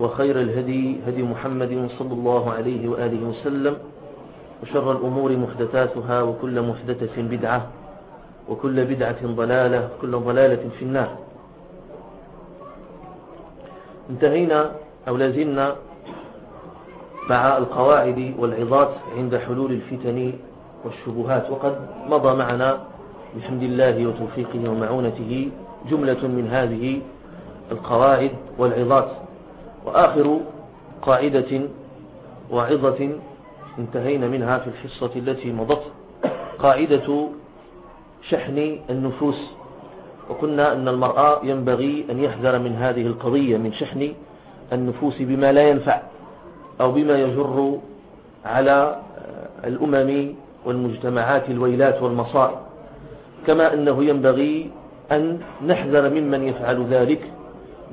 وخير الهدي هدي محمد صلى الله عليه وآله وسلم وشر الأمور محدثاتها وكل محدثة بدعة وكل بدعة ضلالة وكل ضلالة في النار. انتهينا أو لازلنا مع القواعد والعظات عند حلول الفتن والشبهات وقد مضى معنا بحمد الله وتوفيقه ومعونته جملة من هذه القواعد والعظات. وآخر قاعدة وعظة انتهينا منها في الحصة التي مضت قاعدة شحن النفوس. وقلنا أن المرأة ينبغي أن يحذر من هذه القضية من شحن النفوس بما لا ينفع أو بما يجر على الأمم والمجتمعات الويلات والمصائب. كما أنه ينبغي أن نحذر ممن يفعل ذلك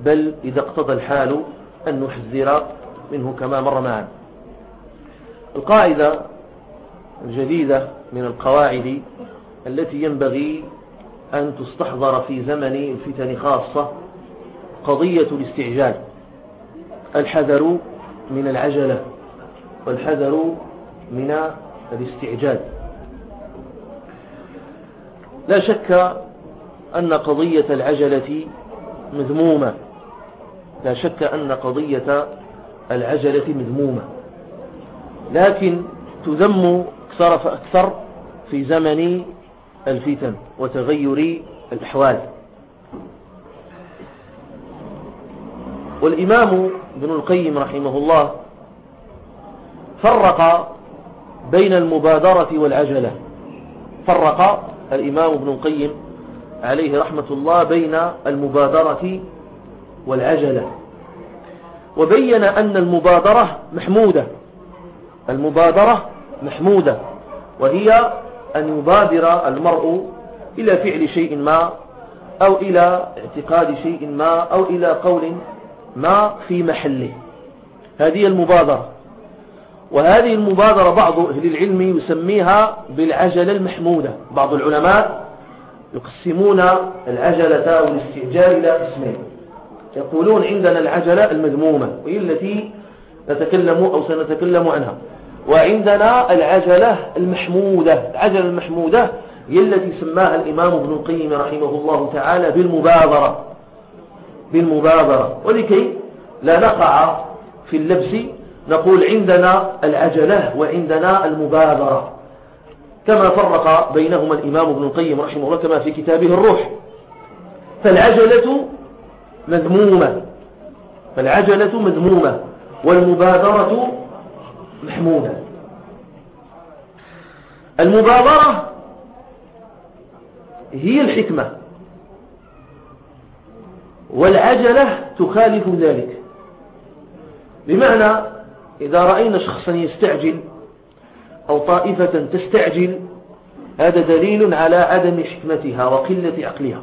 بل إذا اقتضى الحال أن نحذر منه كما مر معنا. القاعدة الجديدة من القواعد التي ينبغي أن تستحضر في زمن الفتن خاصة قضية الاستعجال. الحذر من العجلة والحذر من الاستعجال. لا شك أن قضية العجلة مذمومة. لا شك أن قضية العجلة مذمومة. لكن تذم أكثر فأكثر في زمن الفتن وتغير الأحوال. والإمام ابن القيم رحمه الله فرق بين المبادرة والعجلة. فرق الإمام ابن القيم عليه رحمة الله بين المبادرة والعجلة. وبين أن المبادرة محمودة. المبادرة محمودة وهي أن يبادر المرء إلى فعل شيء ما أو إلى اعتقاد شيء ما أو إلى قول ما في محله. هذه المبادرة. وهذه المبادرة بعض أهل العلم يسميها بالعجلة المحمودة. بعض العلماء يقسمون العجلة أو الاستعجال إلى قسمين. يقولون عندنا العجلة المذمومة وهي التي نتكلم أو سنتكلم عنها. وعندنا العجلة المحمودة العجلة المحمودة هي التي سماها الإمام ابن القيم رحمه الله تعالى بالمبادرة. بالمبادرة. ولكي لا نقع في اللبس نقول عندنا العجلة وعندنا المبادرة. كما فرق بينهما الإمام ابن القيم رحمه الله كما في كتابه الروح. فالعجلة مذمومة. فالعجلة مذمومة والمبادرة محمودة المبادرة هي الحكمة. والعجلة تخالف ذلك. بمعنى إذا رأينا شخصا يستعجل أو طائفة تستعجل هذا دليل على عدم حكمتها وقلة عقلها.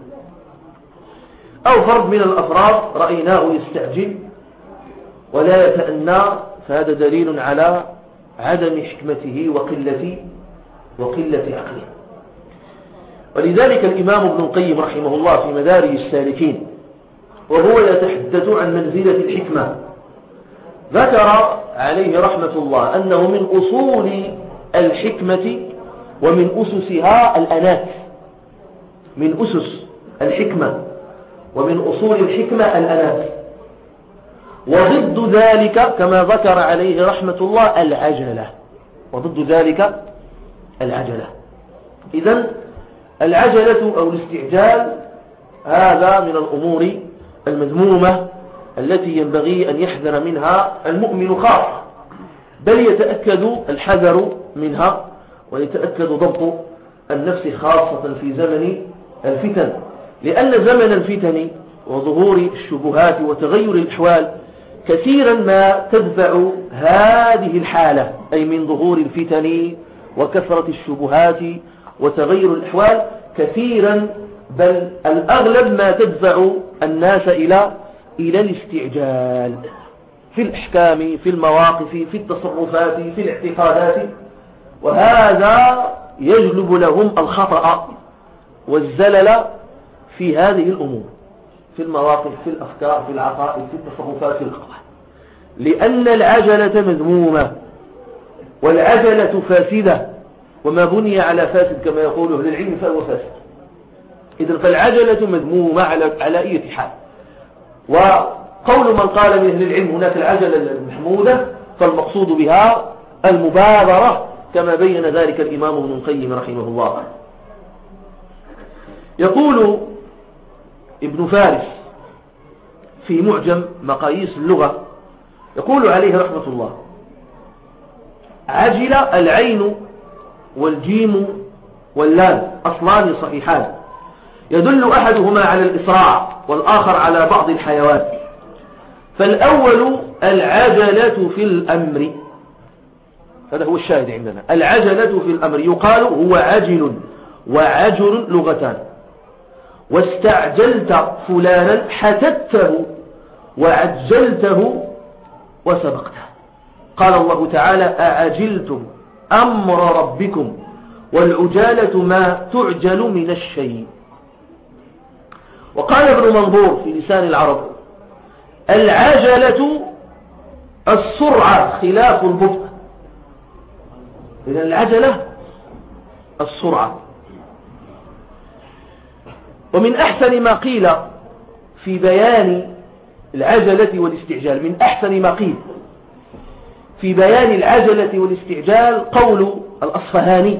أو فرد من الأفراد رأيناه يستعجل ولا يتأنى فهذا دليل على عدم حكمته وقلة وقلة عقله. ولذلك الإمام ابن القيم رحمه الله في مدارج السالكين وهو يتحدث عن منزلة الحكمة. ذكر عليه رحمة الله أنه من أصول الحكمة ومن أسسها الأنات من أسس الحكمة. ومن أصول الحكمة الأنات وضد ذلك كما ذكر عليه رحمة الله العجلة. وضد ذلك العجلة. إذا العجلة أو الاستعجال هذا من الأمور المذمومة التي ينبغي أن يحذر منها المؤمن خاص. بل يتأكد الحذر منها ويتأكد ضبط النفس خاصة في زمن الفتن. لأن زمن الفتن وظهور الشبهات وتغير الأحوال كثيرا ما تدفع هذه الحالة أي من ظهور الفتن وكثرة الشبهات وتغير الأحوال كثيرا بل الأغلب ما تدفع الناس إلى إلى الاستعجال في الإحكام في المواقف في التصرفات في الاعتقادات. وهذا يجلب لهم الخطأ والزلل في هذه الأمور في المواقف في الأفكار في العقائد في التصرفات في الأقوال. لأن العجلة مذمومة والعجلة فاسدة وما بني على فاسد كما يقول أهل العلم فهو فاسد. إذن فالعجلة مذمومة على على أي حال. وقول من قال من أهل العلم هناك العجلة المحمودة فالمقصود بها المبادرة كما بين ذلك الإمام ابن القيم رحمه الله. يقول ابن فارس في معجم مقاييس اللغة يقول عليه رحمة الله عجل العين والجيم واللام أصلان صحيحان. يدل أحدهما على الإسراع والآخر على بعض الحيوان. فالأول العجلة في الأمر. هذا هو الشاهد عندنا. العجلة في الأمر يقال هو عجل وعجل لغتان. واستعجلت فلانا حتته وعجلته وسبقته. قال الله تعالى أعجلتم أمر ربكم والعجالة ما تعجل من الشيء. وقال ابن منظور في لسان العرب العجلة السرعة خلاف البطء. إذا العجلة السرعة. ومن أحسن ما قيل في بيان العجلة والاستعجال من أحسن ما قيل في بيان العجلة والاستعجال قول الأصفهاني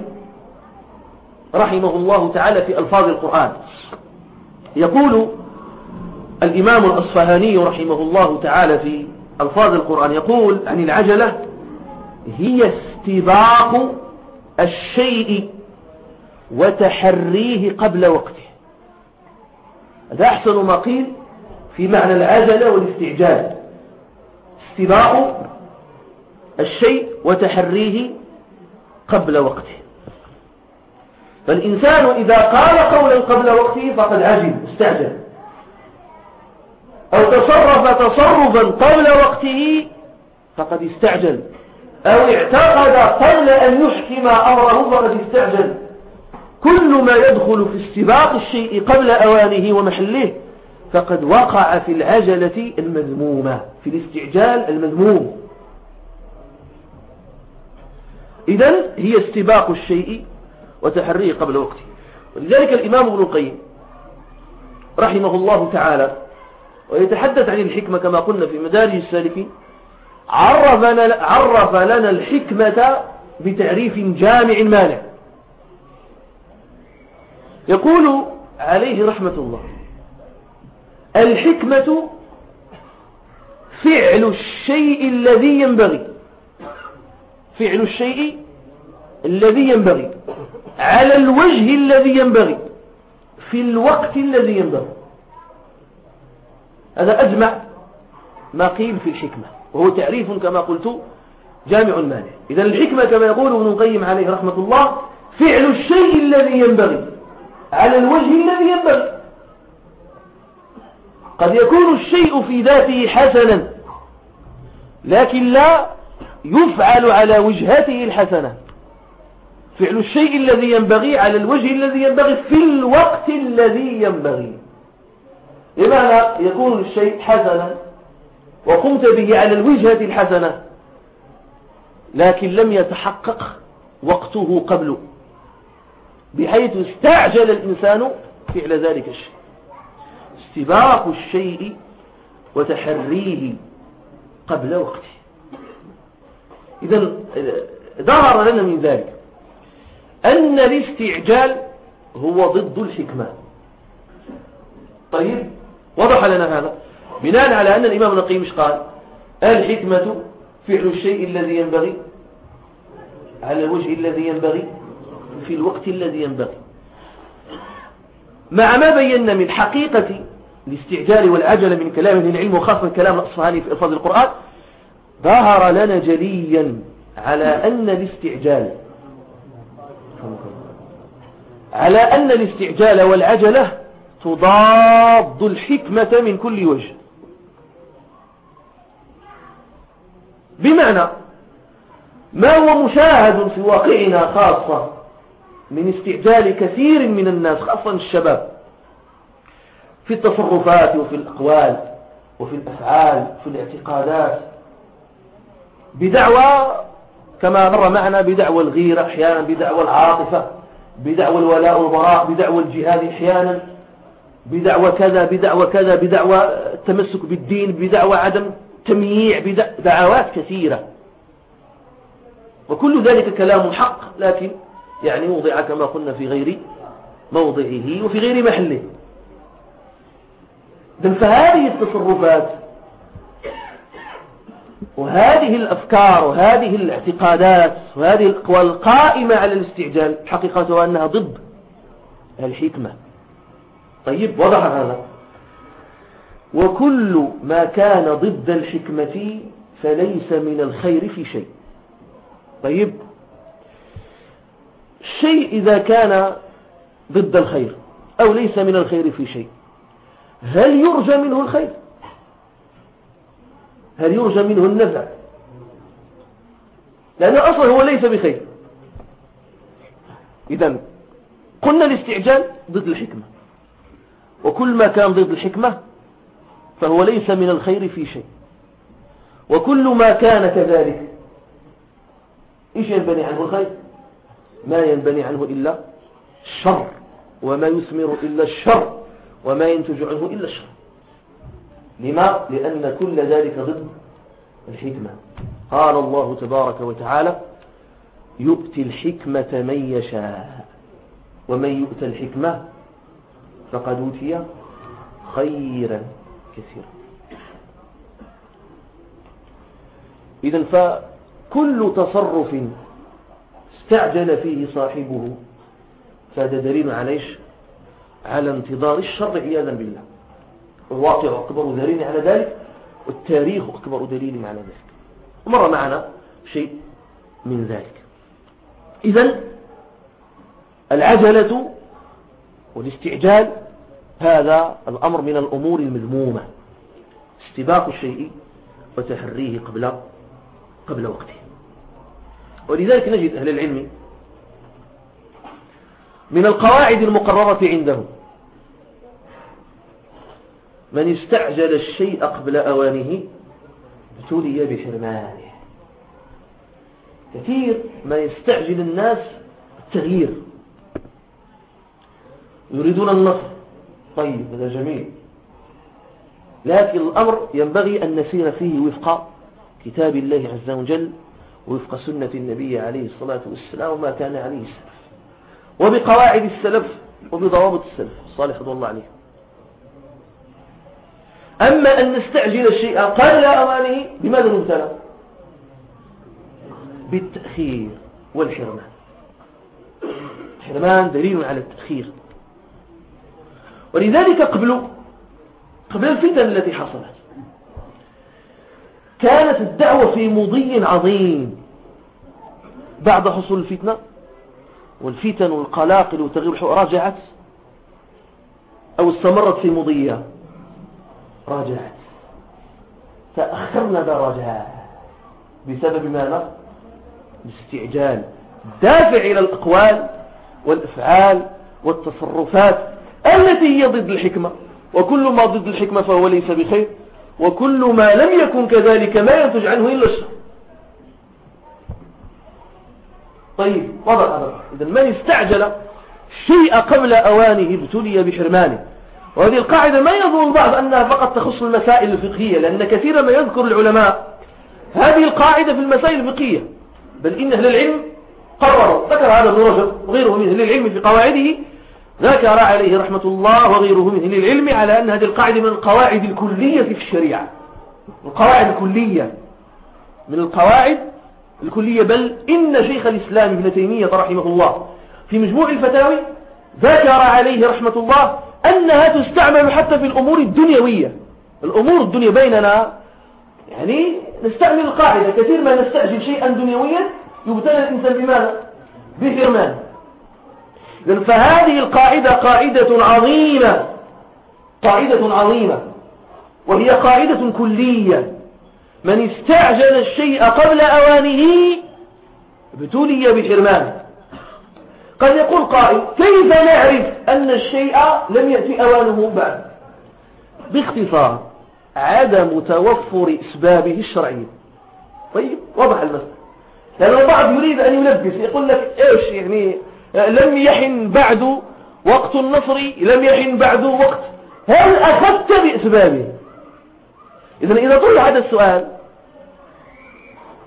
رحمه الله تعالى في ألفاظ القرآن. يقول الإمام الأصفهاني رحمه الله تعالى في ألفاظ القرآن يقول عن العجلة هي استباق الشيء وتحريه قبل وقته. هذا أحسن ما قيل في معنى العجلة والاستعجال. استباق الشيء وتحريه قبل وقته. فالإنسان إذا قال قولا قبل وقته فقد عجل استعجل. أو تصرف تصرفا قبل وقته فقد استعجل. أو اعتقد قبل أن يحكم أمره فقد استعجل. كل ما يدخل في استباق الشيء قبل أوانه ومحله فقد وقع في العجلة المذمومة في الاستعجال المذموم. إذن هي استباق الشيء وتحريه قبل وقته. ولذلك الإمام ابن القيم رحمه الله تعالى ويتحدث عن الحكمة كما قلنا في مدارج لنا, عرف لنا الحكمة بتعريف جامع مانع يقول عليه رحمة الله الحكمة فعل الشيء الذي ينبغي فعل الشيء الذي ينبغي على الوجه الذي ينبغي في الوقت الذي ينبغي. هذا أجمع ما قيل في الحكمة وهو تعريف كما قلت جامع مانع إذا الحكمة كما يقول ابن القيم عليه رحمة الله فعل الشيء الذي ينبغي. على الوجه الذي ينبغي. قد يكون الشيء في ذاته حسنا لكن لا يفعل على وجهته الحسنة. فعل الشيء الذي ينبغي على الوجه الذي ينبغي في الوقت الذي ينبغي. بمعنى يكون الشيء حسنا وقمت به على الوجهة الحسنة لكن لم يتحقق وقته قبل بحيث استعجل الإنسان فعل ذلك الشيء. استباق الشيء وتحريه قبل وقته. إذا ظهر لنا من ذلك أن الاستعجال هو ضد الحكمة. طيب وضح لنا هذا. بناء على أن الإمام النقيم قال؟ الحكمة فعل الشيء الذي ينبغي على الوجه الذي ينبغي في الوقت الذي ينبغي. مع ما بينا من حقيقة الاستعجال والعجلة من كلام العلم وخاصة كلام الأصفهاني في ألفاظ القرآن ظهر لنا جليا على أن الاستعجال على أن الاستعجال والعجلة تضاد الحكمة من كل وجه. بمعنى ما هو مشاهد في واقعنا خاصة؟ من استعجال كثير من الناس خاصة الشباب. في التصرفات وفي الأقوال وفي الأفعال في الاعتقادات. بدعوى كما مر معنا بدعوى الغيرة أحيانا بدعوى العاطفة بدعوى الولاء والبراء بدعوى الجهاد أحيانا بدعوى كذا بدعوى كذا بدعوى التمسك بالدين بدعوى عدم تمييع بدعوات كثيرة. وكل ذلك كلام حق لكن يعني وضع كما قلنا في غير موضعه وفي غير محله. فهذه التصرفات وهذه الأفكار وهذه الاعتقادات وهذه الأقوال القائمة على الاستعجال حقيقتها أنها ضد الحكمة. طيب وضح هذا. وكل ما كان ضد الحكمة فليس من الخير في شيء. طيب الشيء إذا كان ضد الخير أو ليس من الخير في شيء. هل يرجى منه الخير؟ هل يرجى منه النفع؟ لأن أصلا هو ليس بخير. إذا قلنا الاستعجال ضد الحكمة. وكل ما كان ضد الحكمة فهو ليس من الخير في شيء. وكل ما كان كذلك. إيش ينبني عنه الخير؟ ما ينبني عنه إلا الشر وما يثمر إلا الشر وما ينتج عنه إلا الشر. لما؟ لأن كل ذلك ضد الحكمة. قال الله تبارك وتعالى يؤتي الحكمة من يشاء ومن يؤتى الحكمة فقد أوتي خيرا كثيرا. إذا فكل تصرف استعجل فيه صاحبه. فهذا دليل عليش على انتظار الشر عياذا بالله. الواقع أكبر دليل على ذلك والتاريخ أكبر دليل على ذلك. ومر معنا شيء من ذلك. إذا العجلة والاستعجال هذا الأمر من الأمور المذمومة. استباق الشيء وتحريه قبل قبل وقته. ولذلك نجد أهل العلم من القواعد المقررة عندهم من استعجل الشيء قبل أوانه ابتلي بحرمانه. كثير ما يستعجل الناس التغيير يريدون النصر. طيب هذا جميل. لكن الأمر ينبغي أن نسير فيه وفق كتاب الله عز وجل وفق سنة النبي عليه الصلاة والسلام وما كان عليه السلف وبقواعد السلف وبضوابط السلف. الصالح رضو الله عليه. أما أن نستعجل الشيء قبل أوانه بماذا نبتلى بالتأخير والحرمان. الحرمان دليل على التأخير. ولذلك قبل قبل الفتن التي حصلت كانت الدعوة في مضي عظيم. بعد حصول الفتنة والفتن والقلاقل وتغيير الحقوق رجعت أو استمرت في مضيها راجعت. تأخرنا درجات بسبب ماذا الاستعجال دافع إلى الأقوال والأفعال والتصرفات التي هي ضد الحكمة. وكل ما ضد الحكمة فهو ليس بخير. وكل ما لم يكن كذلك ما ينتج عنه إلا الشر. طيب وضع هذا إذا من استعجل شيء قبل أوانه ابتلي بحرمانه. وهذه القاعدة ما يظن البعض أنها فقط تخص المسائل الفقهية لأن كثيرا ما يذكر العلماء هذه القاعدة في المسائل الفقهية. بل إن أهل العلم قرروا. ذكر هذا ابن رجب وغيره من أهل العلم في قواعده ذكر عليه رحمة الله وغيره من أهل العلم على أن هذه القاعدة من القواعد الكلية في الشريعة. القواعد الكلية. من القواعد الكلية. بل إن شيخ الإسلام ابن تيمية رحمه الله في مجموع الفتاوي ذكر عليه رحمة الله أنها تستعمل حتى في الأمور الدنيوية. الأمور الدنيا بيننا يعني نستعمل القاعدة. كثير ما نستعجل شيئا دنيويا يبتلى الإنسان بماذا؟ بحرمان. فهذه القاعدة قاعدة عظيمة. قاعدة عظيمة. وهي قاعدة كلية. من استعجل الشيء قبل أوانه ابتلي بحرمان قد يقول قائل كيف نعرف أن الشيء لم يأتي أوانه بعد؟ باختصار عدم توفر إسبابه الشرعية طيب وضح المسألة. لأن البعض يريد أن يلبس يقول لك إيش يعني لم يحن بعد وقت النصر لم يحن بعد وقت. هل أخذت بأسبابه؟ إذا إذا طلع هذا السؤال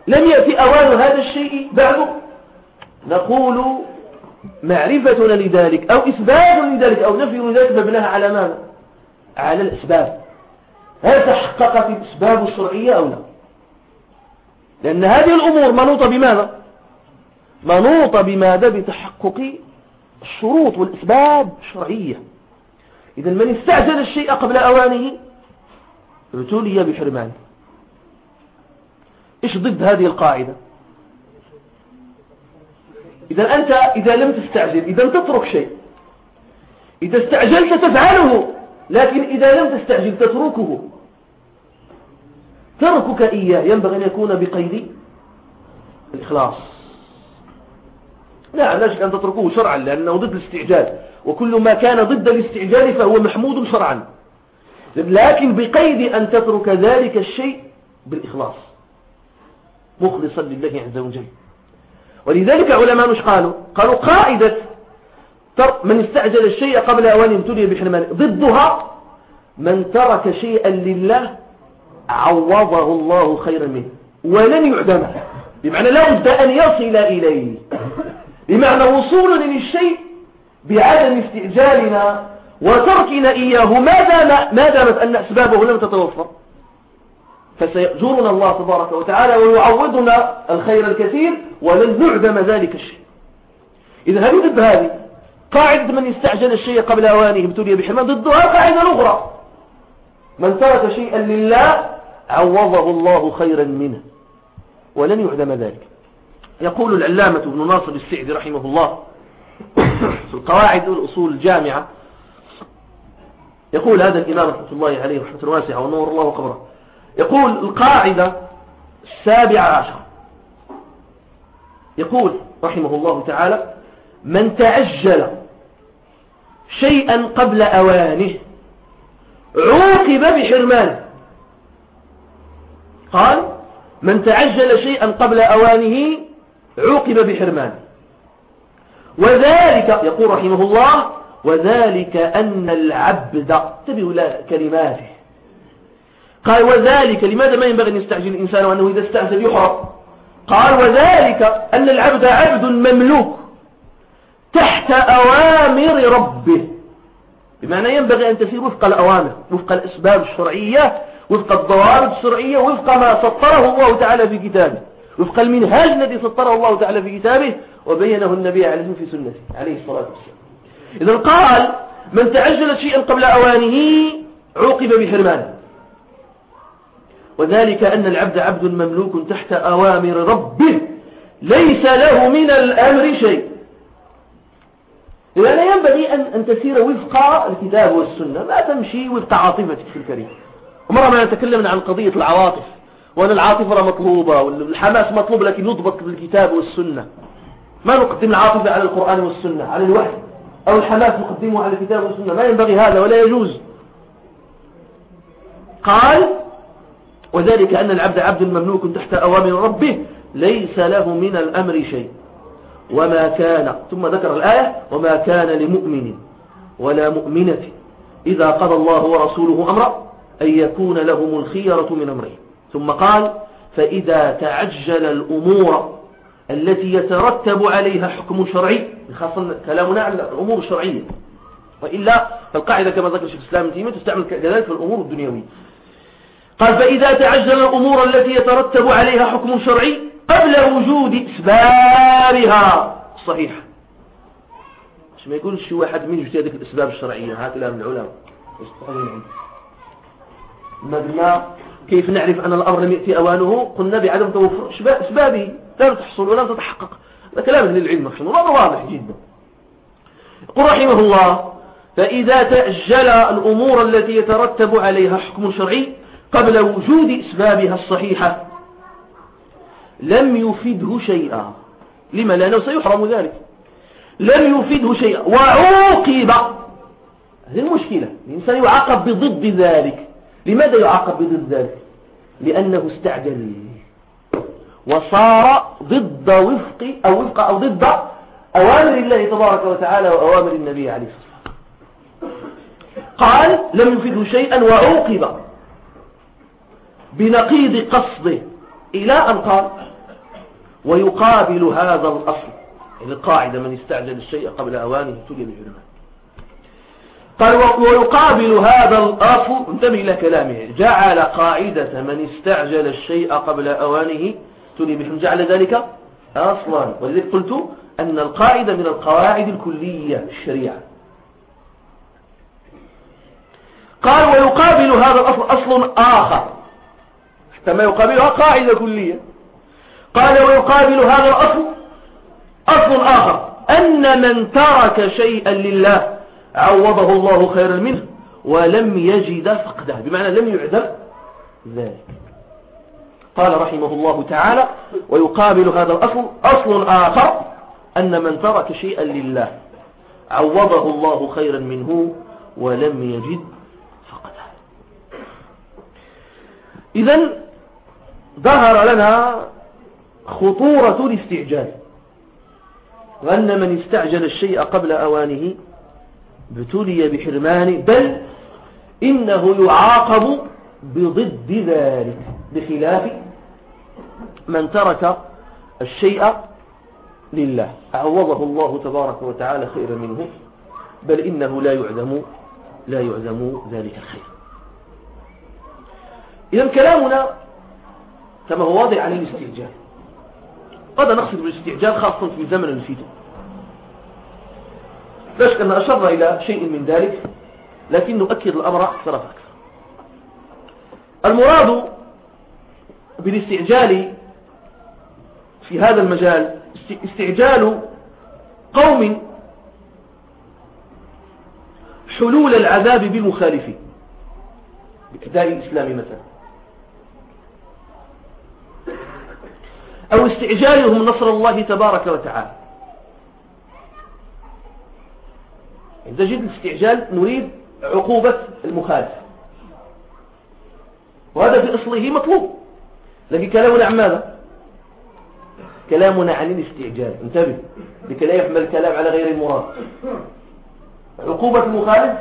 لم يأتي أوان هذا الشيء بعد نقول معرفتنا لذلك أو إثبات لذلك أو نفي لذلك مبناها على ماذا؟ على الأسباب هل تحققت الأسباب الشرعية أو لا؟ لأن هذه الأمور منوطة بماذا؟ منوطة بماذا بتحقق الشروط والأسباب الشرعية. إذا من استعجل الشيء قبل أوانه؟ ابتلي بحرمانه إيش ضد هذه القاعدة؟ إذا أنت إذا لم تستعجل إذا تترك شيء إذا استعجلت تفعله لكن إذا لم تستعجل تتركه. تركك إياه ينبغي أن يكون بقيد الإخلاص. لا لا شك أن تتركوه شرعا لأنه ضد الاستعجال. وكل ما كان ضد الاستعجال فهو محمود شرعا. لكن بقيد أن تترك ذلك الشيء بالإخلاص. مخلصا لله عز وجل. ولذلك علماء مش قالوا؟ قالوا قاعدة من استعجل الشيء قبل أوان ابتلي بحرمان. ضدها من ترك شيئا لله عوضه الله خيرا منه. ولن يعدمه. بمعنى لا بد أن يصل إليه. بمعنى وصول للشيء بعدم استعجالنا وتركنا إياه ما, دام ما دامت أن أسبابه لم تتوفر؟ فسيأجرنا الله تبارك وتعالى ويعوضنا الخير الكثير ولن نعدم ذلك الشيء. إذا هذه ضد هذه؟ قاعدة من يستعجل الشيء قبل أوانه ابتلي بحرمان ضدها قاعدة أخرى. من ترك شيئا لله عوضه الله خيرا منه ولن يعدم ذلك. يقول العلامة ابن ناصر السعدي رحمه الله في القواعد والأصول الجامعة يقول هذا الإمام رحمة الله عليه رحمة واسعة ونور الله قبره يقول القاعدة السابعة عشر. يقول رحمه الله تعالى من تعجل شيئا قبل أوانه عوقب بحرمانه قال من تعجل شيئا قبل أوانه عوقب بحرمانه وذلك يقول رحمه الله وذلك أن العبد تبه كلماته. قال وذلك لماذا ما ينبغي أن يستعجل الإنسان وأنه إذا استعجل يحرم قال وذلك أن العبد عبد مملوك تحت أوامر ربه. بمعنى ينبغي أن تسير وفق الأوامر وفق الأسباب الشرعية وفق الضوابط الشرعية وفق ما سطره الله تعالى في كتابه. وفق المنهاج الذي سطره الله تعالى في كتابه وبينه النبي عليه في سنته عليه الصلاة والسلام. إذا قال من تعجل شيئا قبل أوانه عوقب بحرمانه وذلك أن العبد عبد مملوك تحت أوامر ربه. ليس له من الأمر شيء. إذا لا ينبغي أن, أن تسير وفق الكتاب والسنة. ما تمشي وفق عاطفتك الكريم. ومرة ما نتكلم عن قضية العواطف. وأن العاطفة مطلوبة والحماس مطلوب لكن يضبط بالكتاب والسنة. ما نقدم العاطفة على القرآن والسنة على الوحي. أو الحماس نقدمه على الكتاب والسنة. ما ينبغي هذا ولا يجوز. قال وذلك أن العبد عبد مملوك تحت أوامر ربه ليس له من الأمر شيء. وما كان ثم ذكر الآية وما كان لمؤمن ولا مؤمنة إذا قضى الله ورسوله أمرا أن يكون لهم الخيرة من أمره ثم قال فإذا تعجل الأمور التي يترتب عليها حكم شرعي خاصة كلامنا عن الأمور الشرعية. وإلا فالقاعدة كما ذكر الشيخ الإسلام تيمية تستعمل كذلك في الأمور الدنيوية. قال فإذا تعجل الأمور التي يترتب عليها حكم شرعي قبل وجود إسبابها. صحيح. ما يقولش شي واحد من يجتهد الأسباب الشرعية؟ هكذا من العلماء. ما قلنا كيف نعرف أن الأمر لم يأتي أوانه؟ قلنا بعدم توفر. أسبابه لا تحصل ولا تتحقق. هذا كلام أهل العلم هذا واضح جدا. يقول رحمه الله فإذا تأجل الأمور التي يترتب عليها حكم شرعي قبل وجود أسبابها الصحيحة لم يفده شيئا. لما؟ لأنه سيحرم ذلك. لم يفده شيئا. وعوقب. هذه المشكلة. الإنسان يعاقب بضد ذلك. لماذا يعاقب بضد ذلك لأنه استعجل وصار ضد وفق أو وفق أو ضد أوامر الله تبارك وتعالى وأوامر النبي عليه الصلاة والسلام. قال لم يفده شيئا وعوقب بنقيض قصده إلى أن قال ويقابل هذا الأصل. القاعدة من استعجل الشيء قبل أوانه تلي بالعلماء قال ويقابل هذا الأصل انتبه إلى كلامه. جعل قاعدة من استعجل الشيء قبل أوانه تلي بهم جعل ذلك أصلا. ولذلك قلت أن القاعدة من القواعد الكلية الشريعة. قال ويقابل هذا الأصل أصل آخر. حتى ما يقابلها قاعدة كلية. قال ويقابل هذا الأصل أصل آخر. أن من ترك شيئا لله عوضه الله خيرا منه ولم يجد فقده بمعنى لم يعدم ذلك. قال رحمه الله تعالى ويقابل هذا الأصل أصل آخر أن من ترك شيئا لله عوضه الله خيرا منه ولم يجد فقده. إذا ظهر لنا خطورة الاستعجال وأن من استعجل الشيء قبل أوانه ابتلي بحرمانه بل إنه يعاقب بضد ذلك بخلاف من ترك الشيء لله. عوضه الله تبارك وتعالى خيرا منه بل إنه لا يعدم لا يعدم ذلك الخير. إذا كلامنا كما هو واضح عن الاستعجال. قد نقصد بالاستعجال خاصة في زمن الفتن. لا شك أن أشر إلى شيء من ذلك لكن نؤكد الأمر أكثر. فأكثر المراد بالاستعجال في هذا المجال استعجال قوم حلول العذاب بالمخالفين بإعداء الإسلام مثلا. أو استعجالهم نصر الله تبارك وتعالى. عند جد الاستعجال نريد عقوبة المخالف. وهذا في أصله مطلوب. لكن كلامنا عن ماذا؟ كلامنا عن الاستعجال. انتبه لكي لا يحمل الكلام على غير المراد. عقوبة المخالف؟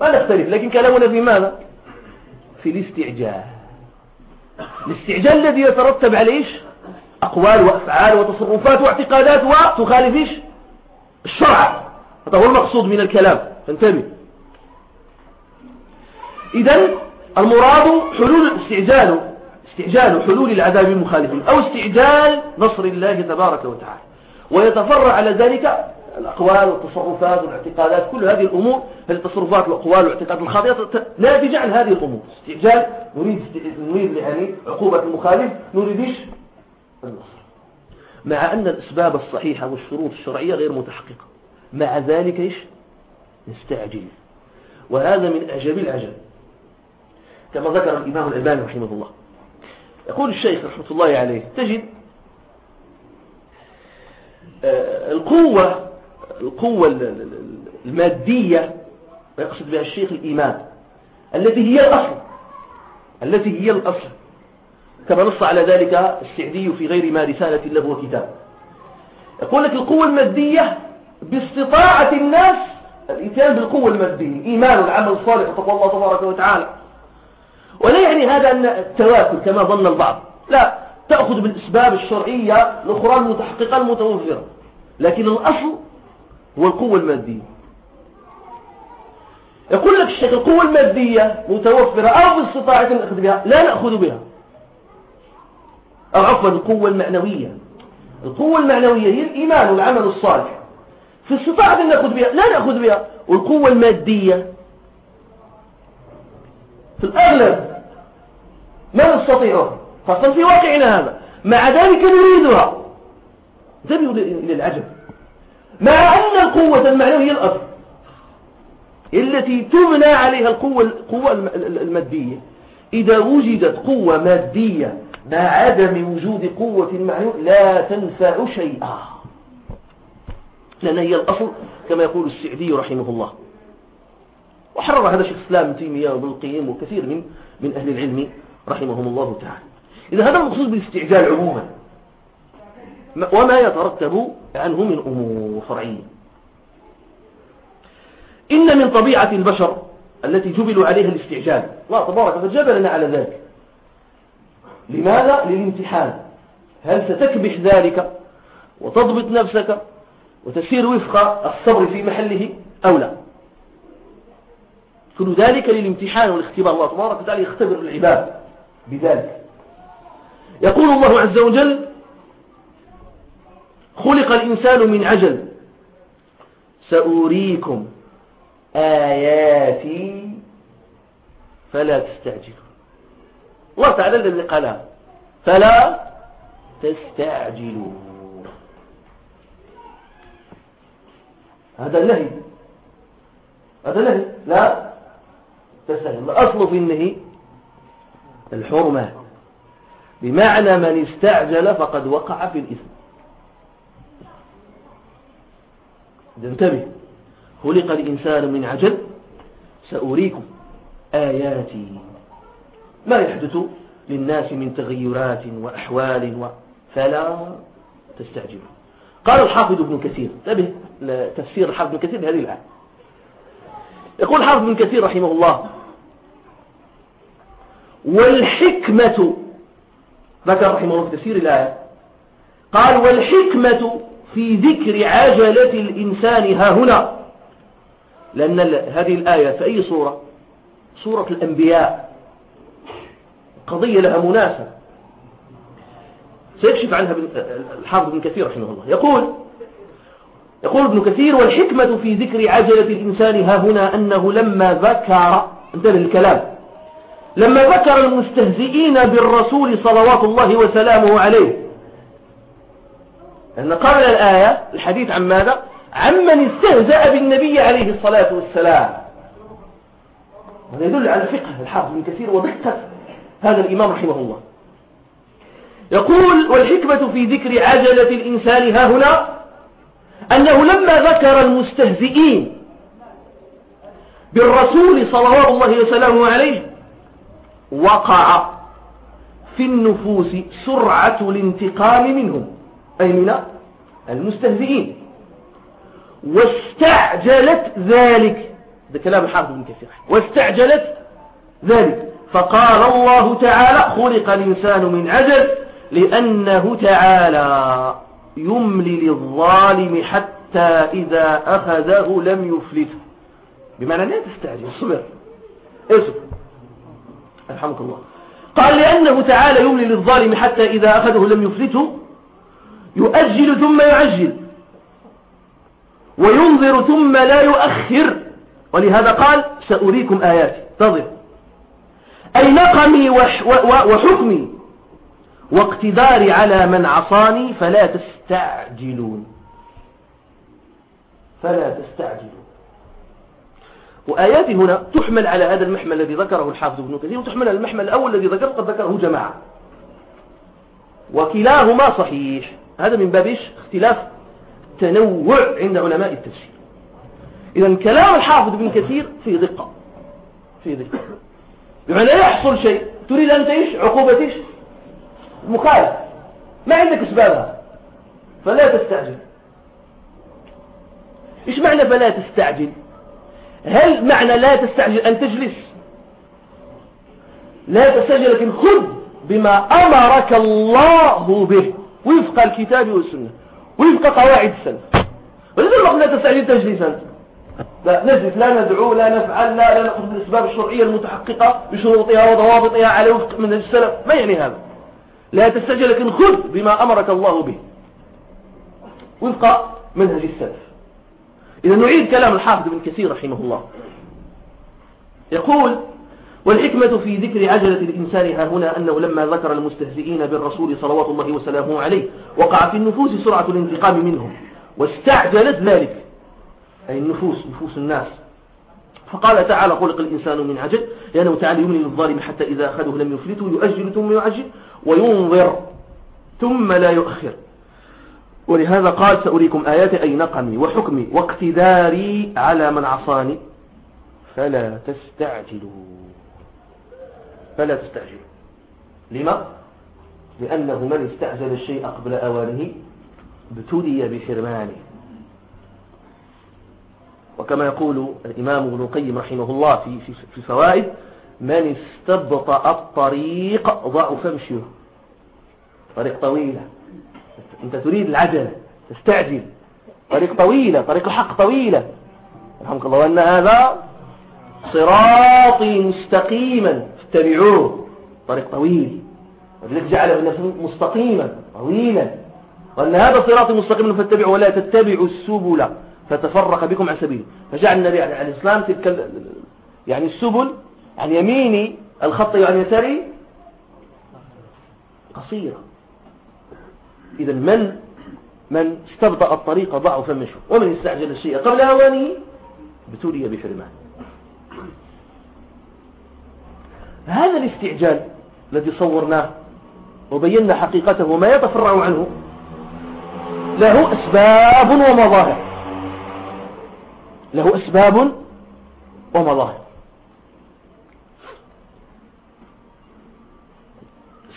ما نختلف. لكن كلامنا في ماذا؟ في الاستعجال. الاستعجال الذي يترتب عليه أقوال وأفعال وتصرفات واعتقادات وتخالف الشرع. هذا هو المقصود من الكلام. فانتبه إذا المراد حلول استعجال استعجال حلول العذاب المخالفين أو استعجال نصر الله تبارك وتعالى. ويتفرع على ذلك الأقوال والتصرفات والاعتقادات كل هذه الأمور هذه التصرفات والأقوال والاعتقادات الخاطئة ناتجة عن هذه الأمور. استعجال نريد نريد يعني عقوبة المخالف نريد إيش؟ النصر. مع أن الأسباب الصحيحة والشروط الشرعية غير متحققة. مع ذلك إيش؟ نستعجل. وهذا من أعجب العجب كما ذكر الإمام الألباني رحمه الله. يقول الشيخ رحمة الله عليه تجد آه، القوة القوة المادية ويقصد بها الشيخ الإيمان التي هي الأصل التي هي الأصل. كما نص على ذلك السعدي في غير ما رسالة له وكتاب. يقول لك القوة المادية باستطاعة الناس الإتيان بالقوة المادية إيمان العمل الصالح وتقوى الله تبارك وتعالى. ولا يعني هذا أن التواكل كما ظن البعض. لا تأخذ بالأسباب الشرعية الأخرى المتحققة المتوفرة. لكن الأصل هو القوة المادية. يقول لك الشيخ القوة المادية متوفرة أو باستطاعة الأخذ بها لا نأخذ بها. أو عفوا القوة المعنوية. القوة المعنوية هي الإيمان والعمل الصالح. في استطاعة أن نأخذ بها. لا نأخذ بها. والقوة المادية. في الأغلب ما نستطيعها خاصة في واقعنا هذا. مع ذلك نريدها. انتبهوا إلى العجب. مع أن القوة المعنوية هي الأصل. التي تبنى عليها القوة, القوة المادية. إذا وجدت قوة مادية مع عدم وجود قوة معنوية لا تنفع شيئا. لأن هي الأصل كما يقول السعدي رحمه الله. وحرر هذا شيخ الإسلام تيمية وابن القيم وكثير من من أهل العلم رحمهم الله تعالى. إذا هذا المقصود بالاستعجال عموما. وما يترتب عنه من أمور فرعية. إن من طبيعة البشر التي جبلوا عليها الاستعجال. الله تبارك فجبلنا على ذلك. لماذا؟ للامتحان. هل ستكبح ذلك وتضبط نفسك وتسير وفق الصبر في محله أو لا. كل ذلك للامتحان والاختبار. الله تبارك وتعالى يختبر العباد بذلك. يقول الله عز وجل خلق الإنسان من عجل. سأريكم آياتي فلا تستعجلوا. الله تعالى الذي قالها فلا تستعجلوا. هذا النهي هذا نهي. لا. تستعجل الأصل في النهي الحرمة. بمعنى من استعجل فقد وقع في الإثم. انتبه. خلق الإنسان من عجل. سأريكم آياتي ما يحدث للناس من تغيرات وأحوال و... فلا تستعجلوا. قال الحافظ ابن كثير. انتبه. لتفسير الحافظ ابن كثير لهذه الآية. يقول الحافظ ابن كثير رحمه الله والحكمة ذكر رحمه الله في تفسير الآية قال والحكمة في ذكر عجلة الإنسان ها هنا لأن هذه الآية في أي صورة؟ صورة الأنبياء. قضية لها مناسبة. سيكشف عنها الحافظ ابن كثير رحمه الله. يقول يقول ابن كثير والحكمة في ذكر عجلة الإنسان ها هنا أنه لما ذكر انتبه الكلام لما ذكر المستهزئين بالرسول صلوات الله وسلامه عليه. لأن قبل الآية الحديث عن ماذا؟ عمن استهزأ بالنبي عليه الصلاة والسلام. هذا يدل على فقه الحافظ من كثير ودقة هذا الإمام رحمه الله. يقول والحكمة في ذكر عجلة الإنسان ها هنا أنه لما ذكر المستهزئين بالرسول صلى الله وسلامه عليه وقع في النفوس سرعة الانتقام منهم أي من المستهزئين. واستعجلت ذلك. ده كلام الحافظ بن كثير. واستعجلت ذلك. فقال الله تعالى خلق الإنسان من عجل لأنه تعالى. يملي للظالم حتى إذا أخذه لم يفلته. بمعنى لا تستعجل صبر اصبر. الحمد الله. قال لأنه تعالى يملي للظالم حتى إذا أخذه لم يفلته يؤجل ثم يعجل. وينظر ثم لا يؤخر. ولهذا قال سأريكم آياتي. تظر أي نقمي وحكمي. واقتداري على من عصاني فلا تستعجلون. فلا تستعجلون. وآياتي هنا تحمل على هذا المحمل الذي ذكره الحافظ ابن كثير وتحمل على المحمل الأول الذي ذكره قد ذكره جماعة. وكلاهما صحيح. هذا من باب اختلاف تنوع عند علماء التفسير. إذا كلام الحافظ ابن كثير فيه دقة. فيه دقة. بمعنى يحصل شيء. تريد أن تعيش عقوبة مخالف. ما عندك اسبابها فلا تستعجل. إيش معنى فلا تستعجل؟ هل معنى لا تستعجل أن تجلس؟ لا تستعجل لكن خذ بما أمرك الله به. وفق الكتاب والسنة. وفق قواعد السلف. الوقت لا تستعجل تجلس أنت. لا نجلس. لا ندعو لا نفعل لا, لا نأخذ بالأسباب الشرعية المتحققة بشروطها وضوابطها على وفق من السلف. ما يعني هذا؟ لا تستعجل لكن خذ بما أمرك الله به. وفق منهج السلف. إذا نعيد كلام الحافظ ابن كثير رحمه الله. يقول والحكمة في ذكر عجلة الإنسان ها هنا أنه لما ذكر المستهزئين بالرسول صلوات الله وسلامه عليه وقع في النفوس سرعة الانتقام منهم واستعجلت ذلك. أي النفوس نفوس الناس. فقال تعالى خلق الإنسان من عجل. لأنه تعالى يملي للظالم حتى إذا أخذه لم يفلته يؤجل ثم يعجل. وينظر ثم لا يؤخر. ولهذا قال سأريكم آيات أي نقمي وحكمي واقتداري على من عصاني. فلا تستعجلوا. فلا تستعجلوا. لما؟ لأنه من استعجل الشيء قبل أوانه ابتلي بحرمانه. وكما يقول الإمام ابن القيم رحمه الله في في في الفوائد من استبطأ الطريق ضعف مشيه. طريق طويلة. أنت تريد العجلة تستعجل. طريق طويلة طريق الحق طويلة. رحمك الله. وأن هذا صراطي مستقيما. اتبعوه. طريق طويل. ولذلك جعله النفس مستقيما. طويلا. وأن هذا صراطي مستقيما. فاتبعوا ولا تتبعوا السبل. فتفرق بكم عن سبيله فجعل النبي عليه الإسلام تلك يعني السبل عن يميني الخط وعن يساري؟ قصيرة. إذا من من استبطأ الطريق ضعف مشوا ومن استعجل الشيء قبل أوانه ابتلي بحرمان هذا الاستعجال الذي صورناه وبينا حقيقته وما يتفرع عنه له أسباب ومظاهر. له أسباب ومظاهر.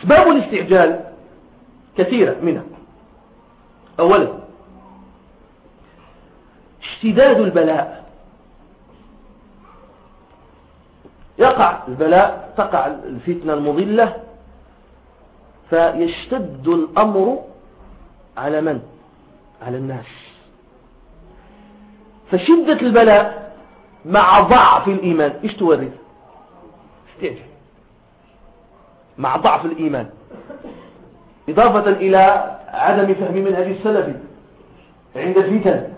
أسباب الاستعجال كثيرة منها. أولا اشتداد البلاء. يقع البلاء تقع الفتنة المضلة فيشتد الأمر على من؟ على الناس. فشدة البلاء مع ضعف الإيمان إيش تورد استعجل مع ضعف الإيمان. إضافة إلى عدم فهم منهج السلف عند الفتن.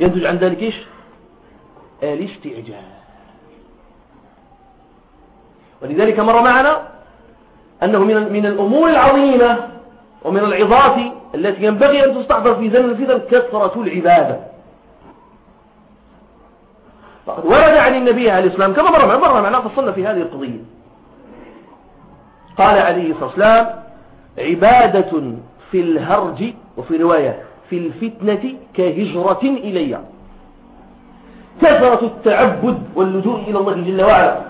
ينتج عن ذلك إيش؟ الاستعجال. ولذلك مر معنا أنه من من الأمور العظيمة ومن العظات التي ينبغي أن تستحضر في زمن الفتن كثرة العبادة. ورد عن النبي عليه السلام كما مر معنا مر معنا فصلنا في هذه القضية. قال عليه الصلاة والسلام عبادة في الهرج وفي رواية في الفتنة كهجرة إلي. كثرة التعبد واللجوء إلى الله جل وعلا.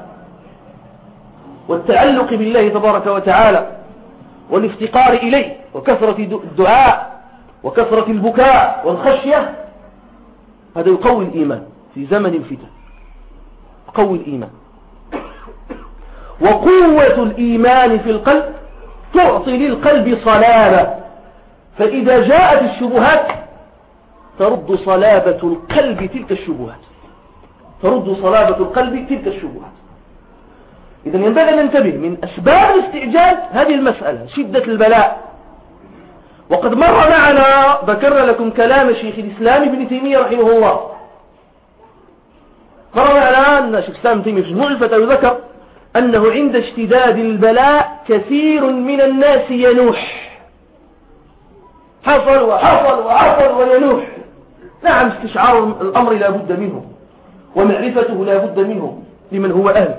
والتعلق بالله تبارك وتعالى والافتقار إليه وكثرة الدعاء وكثرة البكاء والخشية. هذا يقوي الإيمان في زمن الفتن. يقوي الإيمان. وقوة الإيمان في القلب تعطي للقلب صلابة. فإذا جاءت الشبهات ترد صلابة القلب تلك الشبهات. ترد صلابة القلب تلك الشبهات. إذا ينبغي أن ننتبه من أسباب الاستعجال هذه المسألة شدة البلاء. وقد مر معنا ذكرنا لكم كلام شيخ الإسلام ابن تيمية رحمه الله. مر معنا أن شيخ الإسلام ابن تيمية في المعرفة يذكر أنه عند اشتداد البلاء كثير من الناس ينوح. حصل وحصل وحصل وينوح. نعم استشعار الأمر لا بد منه ومعرفته لا بد منه لمن هو أهل.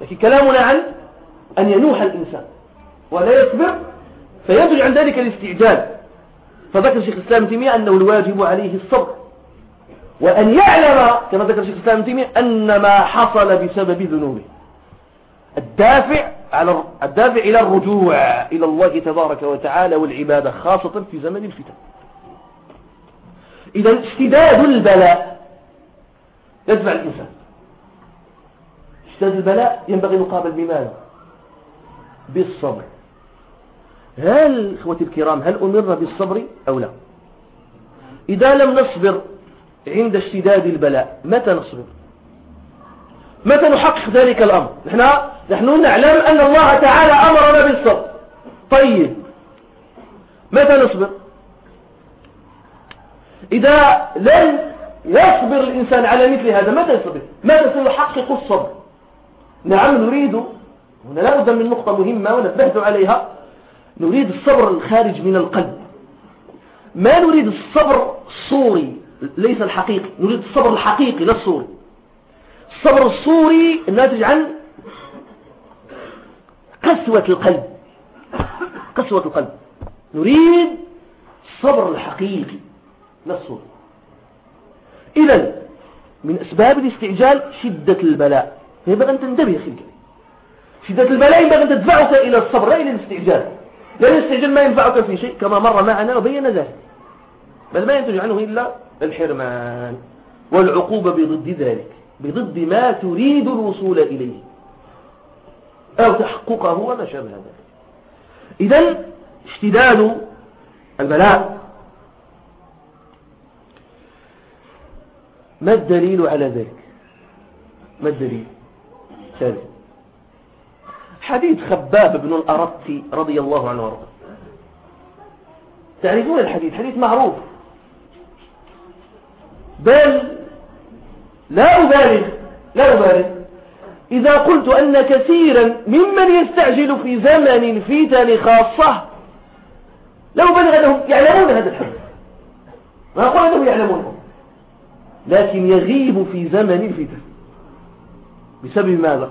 لكن كلامنا عن أن ينوح الإنسان ولا يصبر فينتج عن ذلك الاستعجال. فذكر شيخ الإسلام تيمية أنه الواجب عليه الصبر. وأن يعلم كما ذكر شيخ الإسلام تيمية أن ما حصل بسبب ذنوبه. الدافع على الدافع إلى الرجوع إلى الله تبارك وتعالى والعبادة خاصة في زمن الفتن. إذا اشتداد البلاء يدفع الإنسان. اشتداد البلاء ينبغي مقابل بماذا؟ بالصبر. هل إخوتي الكرام هل أمرنا بالصبر أو لا؟ إذا لم نصبر عند اشتداد البلاء متى نصبر؟ متى نحقق ذلك الأمر؟ نحن, نحن نعلم أن الله تعالى أمرنا بالصبر. طيب. متى نصبر؟ إذا لم يصبر الإنسان على مثل هذا ماذا يصبر؟ ماذا سيحقق الصبر؟ نعم نريد هنا لا بد من نقطة مهمة ونبهت عليها. نريد الصبر الخارج من القلب. ما نريد الصبر الصوري ليس الحقيقي. نريد الصبر الحقيقي لا الصوري. الصبر الصوري الناتج عن قسوة القلب. قسوة القلب. نريد الصبر الحقيقي. لا الصوري. إذا من أسباب الاستعجال شدة البلاء. ينبغي أن تنتبه أخي الكريم. شدة البلاء ينبغي أن تدفعك إلى الصبر لا إلى الاستعجال. لأن الاستعجال ما ينفعك في شيء كما مر معنا وبين ذلك. بل ما ينتج عنه إلا الحرمان والعقوبة بضد ذلك. بضد ما تريد الوصول إليه. أو تحققه وما شابه ذلك. إذا اشتداد البلاء. ما الدليل على ذلك؟ ما الدليل؟ ثالث. حديث خباب بن الأرط رضي الله عنه وارضاه. تعرفون الحديث؟ حديث معروف. بل لا أبالغ لا أبالغ. إذا قلت أن كثيرا ممن يستعجل في زمن فتن خاصة لا أبالغ أنهم يعلمون هذا الحديث. ما أقول أنهم يعلمونه. لكن يغيب في زمن الفتن بسبب ماذا؟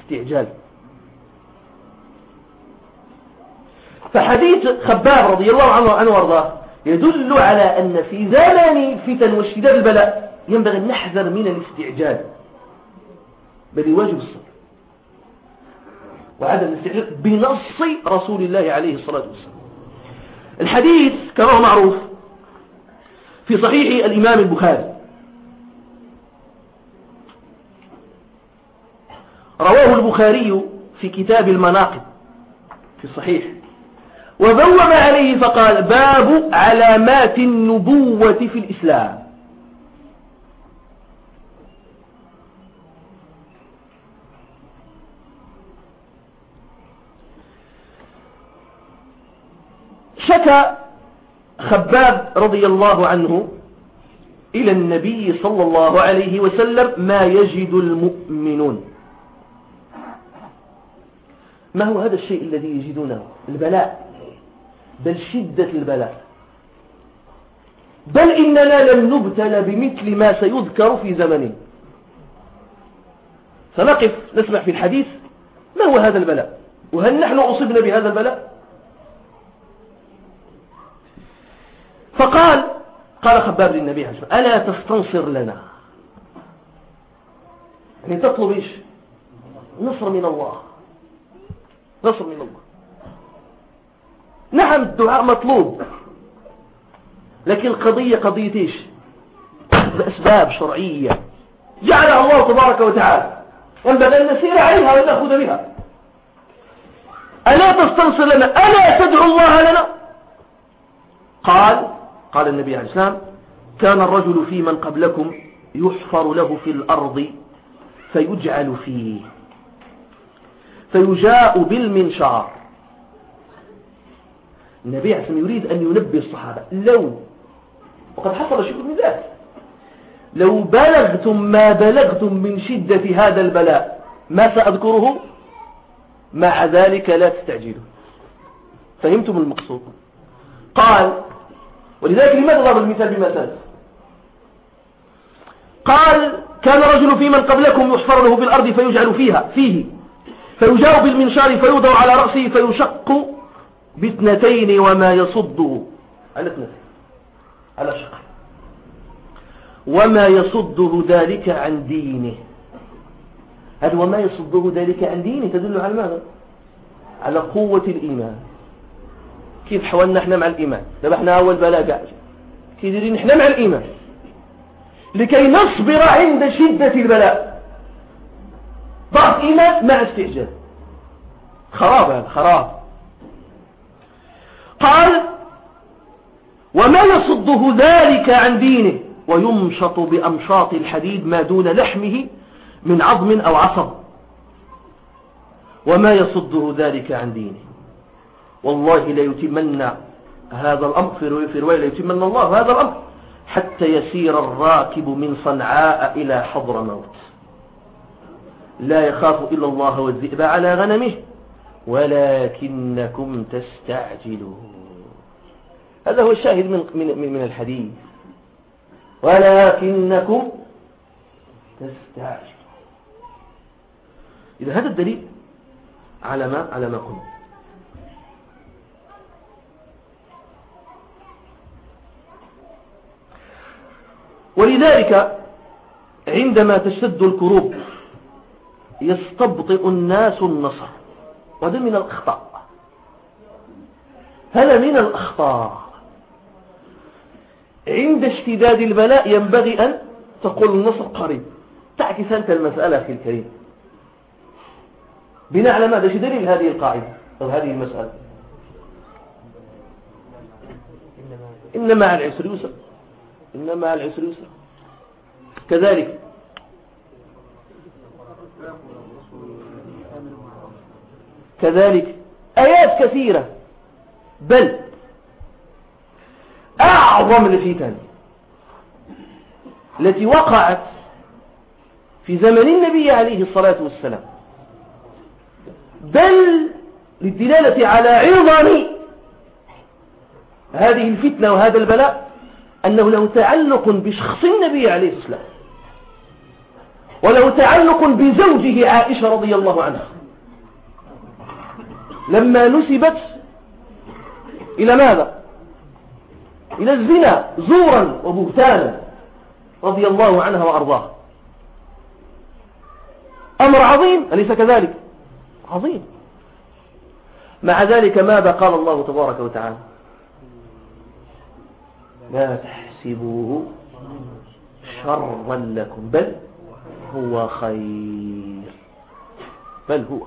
استعجال. فحديث خباب رضي الله عنه عنه وأرضاه يدل على أن في زمن فتن واشتداد البلاء. ينبغي أن نحذر من الاستعجال. بل يواجب الصبر. وعدم الاستعجال بنص رسول الله عليه الصلاة والسلام. الحديث كما هو معروف في صحيح الإمام البخاري. رواه البخاري في كتاب المناقب في الصحيح. وبوب عليه فقال باب علامات النبوة في الإسلام. شكى خباب رضي الله عنه إلى النبي صلى الله عليه وسلم ما يجد المؤمنون. ما هو هذا الشيء الذي يجدونه؟ البلاء. بل شدة البلاء. بل إننا لم نبتل بمثل ما سيذكر في زمنه سنقف نسمع في الحديث ما هو هذا البلاء؟ وهل نحن أصبنا بهذا البلاء؟ فقال قال خباب للنبي عليه الصلاة ألا تستنصر لنا؟ يعني تطلب إيش؟ نصر من الله. نصر من الله. نعم الدعاء مطلوب لكن القضية قضية إيش؟ بأسباب شرعية. جعلها الله تبارك وتعالى. ينبغي أن نسير عليها ونأخذ بها. ألا تستنصر لنا؟ ألا تدعو الله لنا؟ قال قال النبي عليه السلام كان الرجل في من قبلكم يحفر له في الأرض فيجعل فيه فيجاء بالمنشار. النبي عليه السلام يريد أن ينبه الصحابة لو وقد حصل شيء من ذلك لو بلغتم ما بلغتم من شدة هذا البلاء ما سأذكره؟ مع ذلك لا تستعجلوا. فهمتم المقصود؟ قال ولذلك لماذا ضرب المثال بمثال؟ قال كان رجل في من قبلكم يحفر له بالأرض فيجعل فيها فيه. فيجاء بالمنشار فيوضع على رأسه فيشق باثنتين وما يصده على اثنتين. على شق. وما يصده ذلك عن دينه. هذا وما يصده ذلك عن دينه تدل على ماذا؟ على قوة الإيمان. كيف حولنا إحنا مع الإيمان؟ دابا إحنا أول بلاغة. كيف ديرين إحنا مع الإيمان. لكي نصبر عند شدة البلاء. ضعف إيمان مع استعجال. خراب هذا خراب. قال وما يصده ذلك عن دينه؟ ويمشط بأمشاط الحديد ما دون لحمه من عظم أو عصب. وما يصده ذلك عن دينه؟ والله لا يتمنى هذا الأمر في رواية يتمنى الله هذا الأمر حتى يسير الراكب من صنعاء إلى حضر موت. لا يخاف إلا الله والذئب على غنمه ولكنكم تستعجلون. هذا هو الشاهد من, من, من الحديث. ولكنكم تستعجلون. إذا هذا الدليل على ما على ما قلنا. ولذلك عندما تشتد الكروب يستبطئ الناس النصر وهذا من الأخطاء. هذا من الأخطاء. عند اشتداد البلاء ينبغي أن تقول النصر قريب. تعكس أنت المسألة في الكريم. بناء على ماذا؟ دليل هذه القاعدة؟ أو هذه المسألة؟ إن مع العسر يسر. إن مع العسر يسر. كذلك. كذلك. آيات كثيرة. بل أعظم الفتن التي وقعت في زمن النبي عليه الصلاة والسلام. بل للدلالة على عظم هذه الفتنة وهذا البلاء. أنه له تعلق بشخص النبي عليه السلام وله تعلق بزوجه عائشة رضي الله عنها لما نسبت إلى ماذا؟ إلى الزنا زورا وبهتانا رضي الله عنها وأرضاها. أمر عظيم أليس كذلك؟ عظيم. مع ذلك ماذا قال الله تبارك وتعالى؟ لا تحسبوه شرا لكم بل هو خير بل هو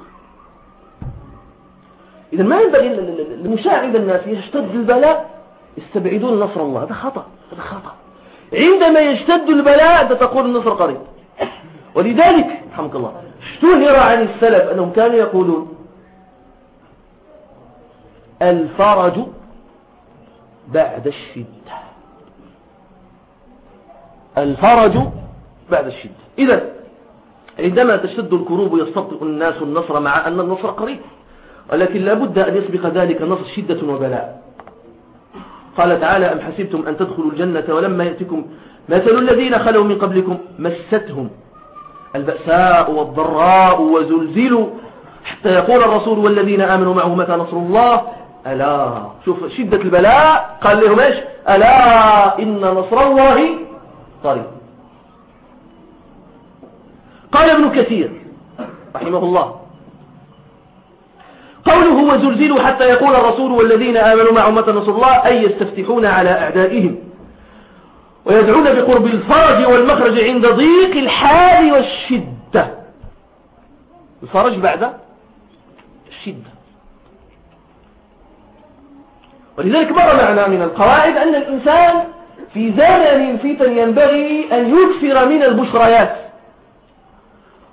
إذا ما ينبغي لمشاهد الناس يشتد البلاء يستبعدون نصر الله. هذا خطأ هذا خطأ. عندما يشتد البلاء تقول النصر قريب. ولذلك رحمك الله اشتهر عن السلف أنهم كانوا يقولون الفرج بعد الشدة. الفرج بعد الشدة. إذا عندما تشتد الكروب يستطيع الناس النصر مع أن النصر قريب ولكن لا بد أن يسبق ذلك النصر شدة وبلاء. قال تعالى أم حسبتم أن تدخلوا الجنة ولما يأتكم مثل الذين خلوا من قبلكم مستهم البأساء والضراء وزلزلوا حتى يقول الرسول والذين آمنوا معه متى نصر الله؟ ألا. شوف شدة البلاء. قال لهم إيش؟ ألا إن نصر الله قريب قال ابن كثير رحمه الله قوله وزلزلوا حتى يقول الرسول والذين آمنوا معه متى نصر الله أي يستفتحون على أعدائهم ويدعون بقرب الفرج والمخرج عند ضيق الحال والشدة. الفرج بعد الشدة. ولذلك مر معنا من القواعد أن الإنسان في زمن فتن ينبغي أن يكثر من البشريات.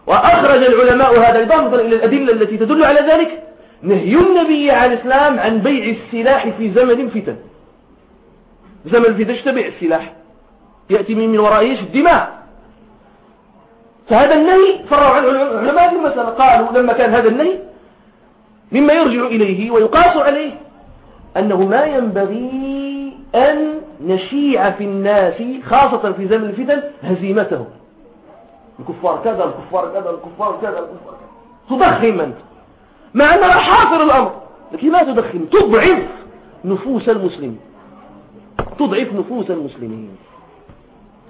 وأخرج العلماء هذا إضافة إلى الأدلة التي تدل على ذلك. نهي النبي عليه السلام عن بيع السلاح في زمن فتن زمن الفتن تبيع السلاح؟ يأتي من, من ورائه الدماء. فهذا النهي فرعوا عن العلماء في المسألة قالوا لما كان هذا النهي مما يرجع إليه ويقاس عليه أنه ما ينبغي أن نشيع في الناس خاصة في زمن الفتن هزيمتهم. الكفار كذا الكفار كذا الكفار كذا الكفار كذا. تضخم أنت. مع أنها حاصر الأمر. لكن لا تضخم تضعف نفوس المسلمين. تضعف نفوس المسلمين.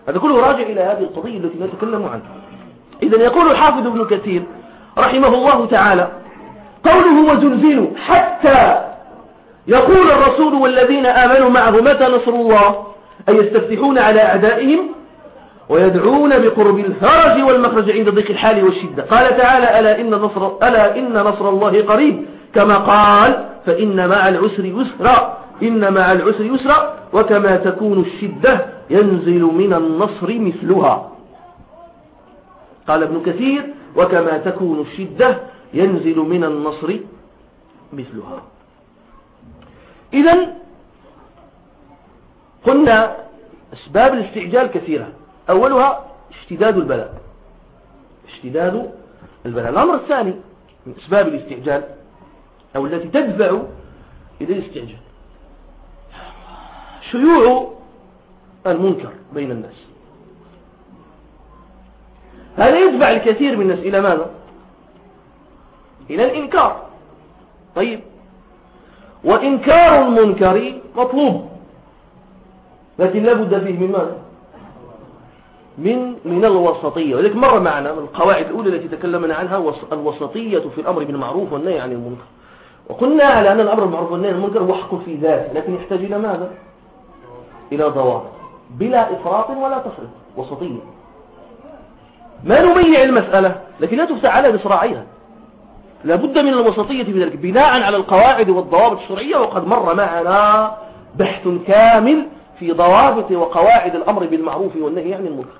هذا كله راجع إلى هذه القضية التي نتكلم عنها. إذا يقول الحافظ ابن كثير رحمه الله تعالى قوله وزلزلوا حتى يقول الرسول والذين آمنوا معه متى نصر الله؟ أي يستفتحون على أعدائهم ويدعون بقرب الفرج والمخرج عند ضيق الحال والشدة. قال تعالى ألا إن نصر, ألا إن نصر الله قريب؟ كما قال فإن مع العسر يسرا إن مع العسر يسرا وكما تكون الشدة ينزل من النصر مثلها. قال ابن كثير وكما تكون الشدة ينزل من النصر مثلها. إذا قلنا أسباب الاستعجال كثيرة. أولها اشتداد البلاء. اشتداد البلاء. الأمر الثاني من أسباب الاستعجال أو التي تدفع إلى الاستعجال. شيوع المنكر بين الناس. هذا يدفع الكثير من الناس إلى ماذا؟ إلى الإنكار. طيب وإنكار المنكر مطلوب. لكن لا بد فيه من ماذا؟ من من الوسطية. ولذلك مر معنا من القواعد الأولى التي تكلمنا عنها الوسطية في الأمر بالمعروف والنهي عن المنكر. وقلنا على أن الأمر بالمعروف والنهي عن المنكر هو في ذاته لكن يحتاج إلى ماذا؟ إلى ضوابط. بلا إفراط ولا تفريط. وسطية. ما نميع المسألة لكن لا تفتح على بصراعيها. لابد من الوسطية في ذلك بناء على القواعد والضوابط الشرعية وقد مر معنا بحث كامل في ضوابط وقواعد الأمر بالمعروف والنهي عن المنكر.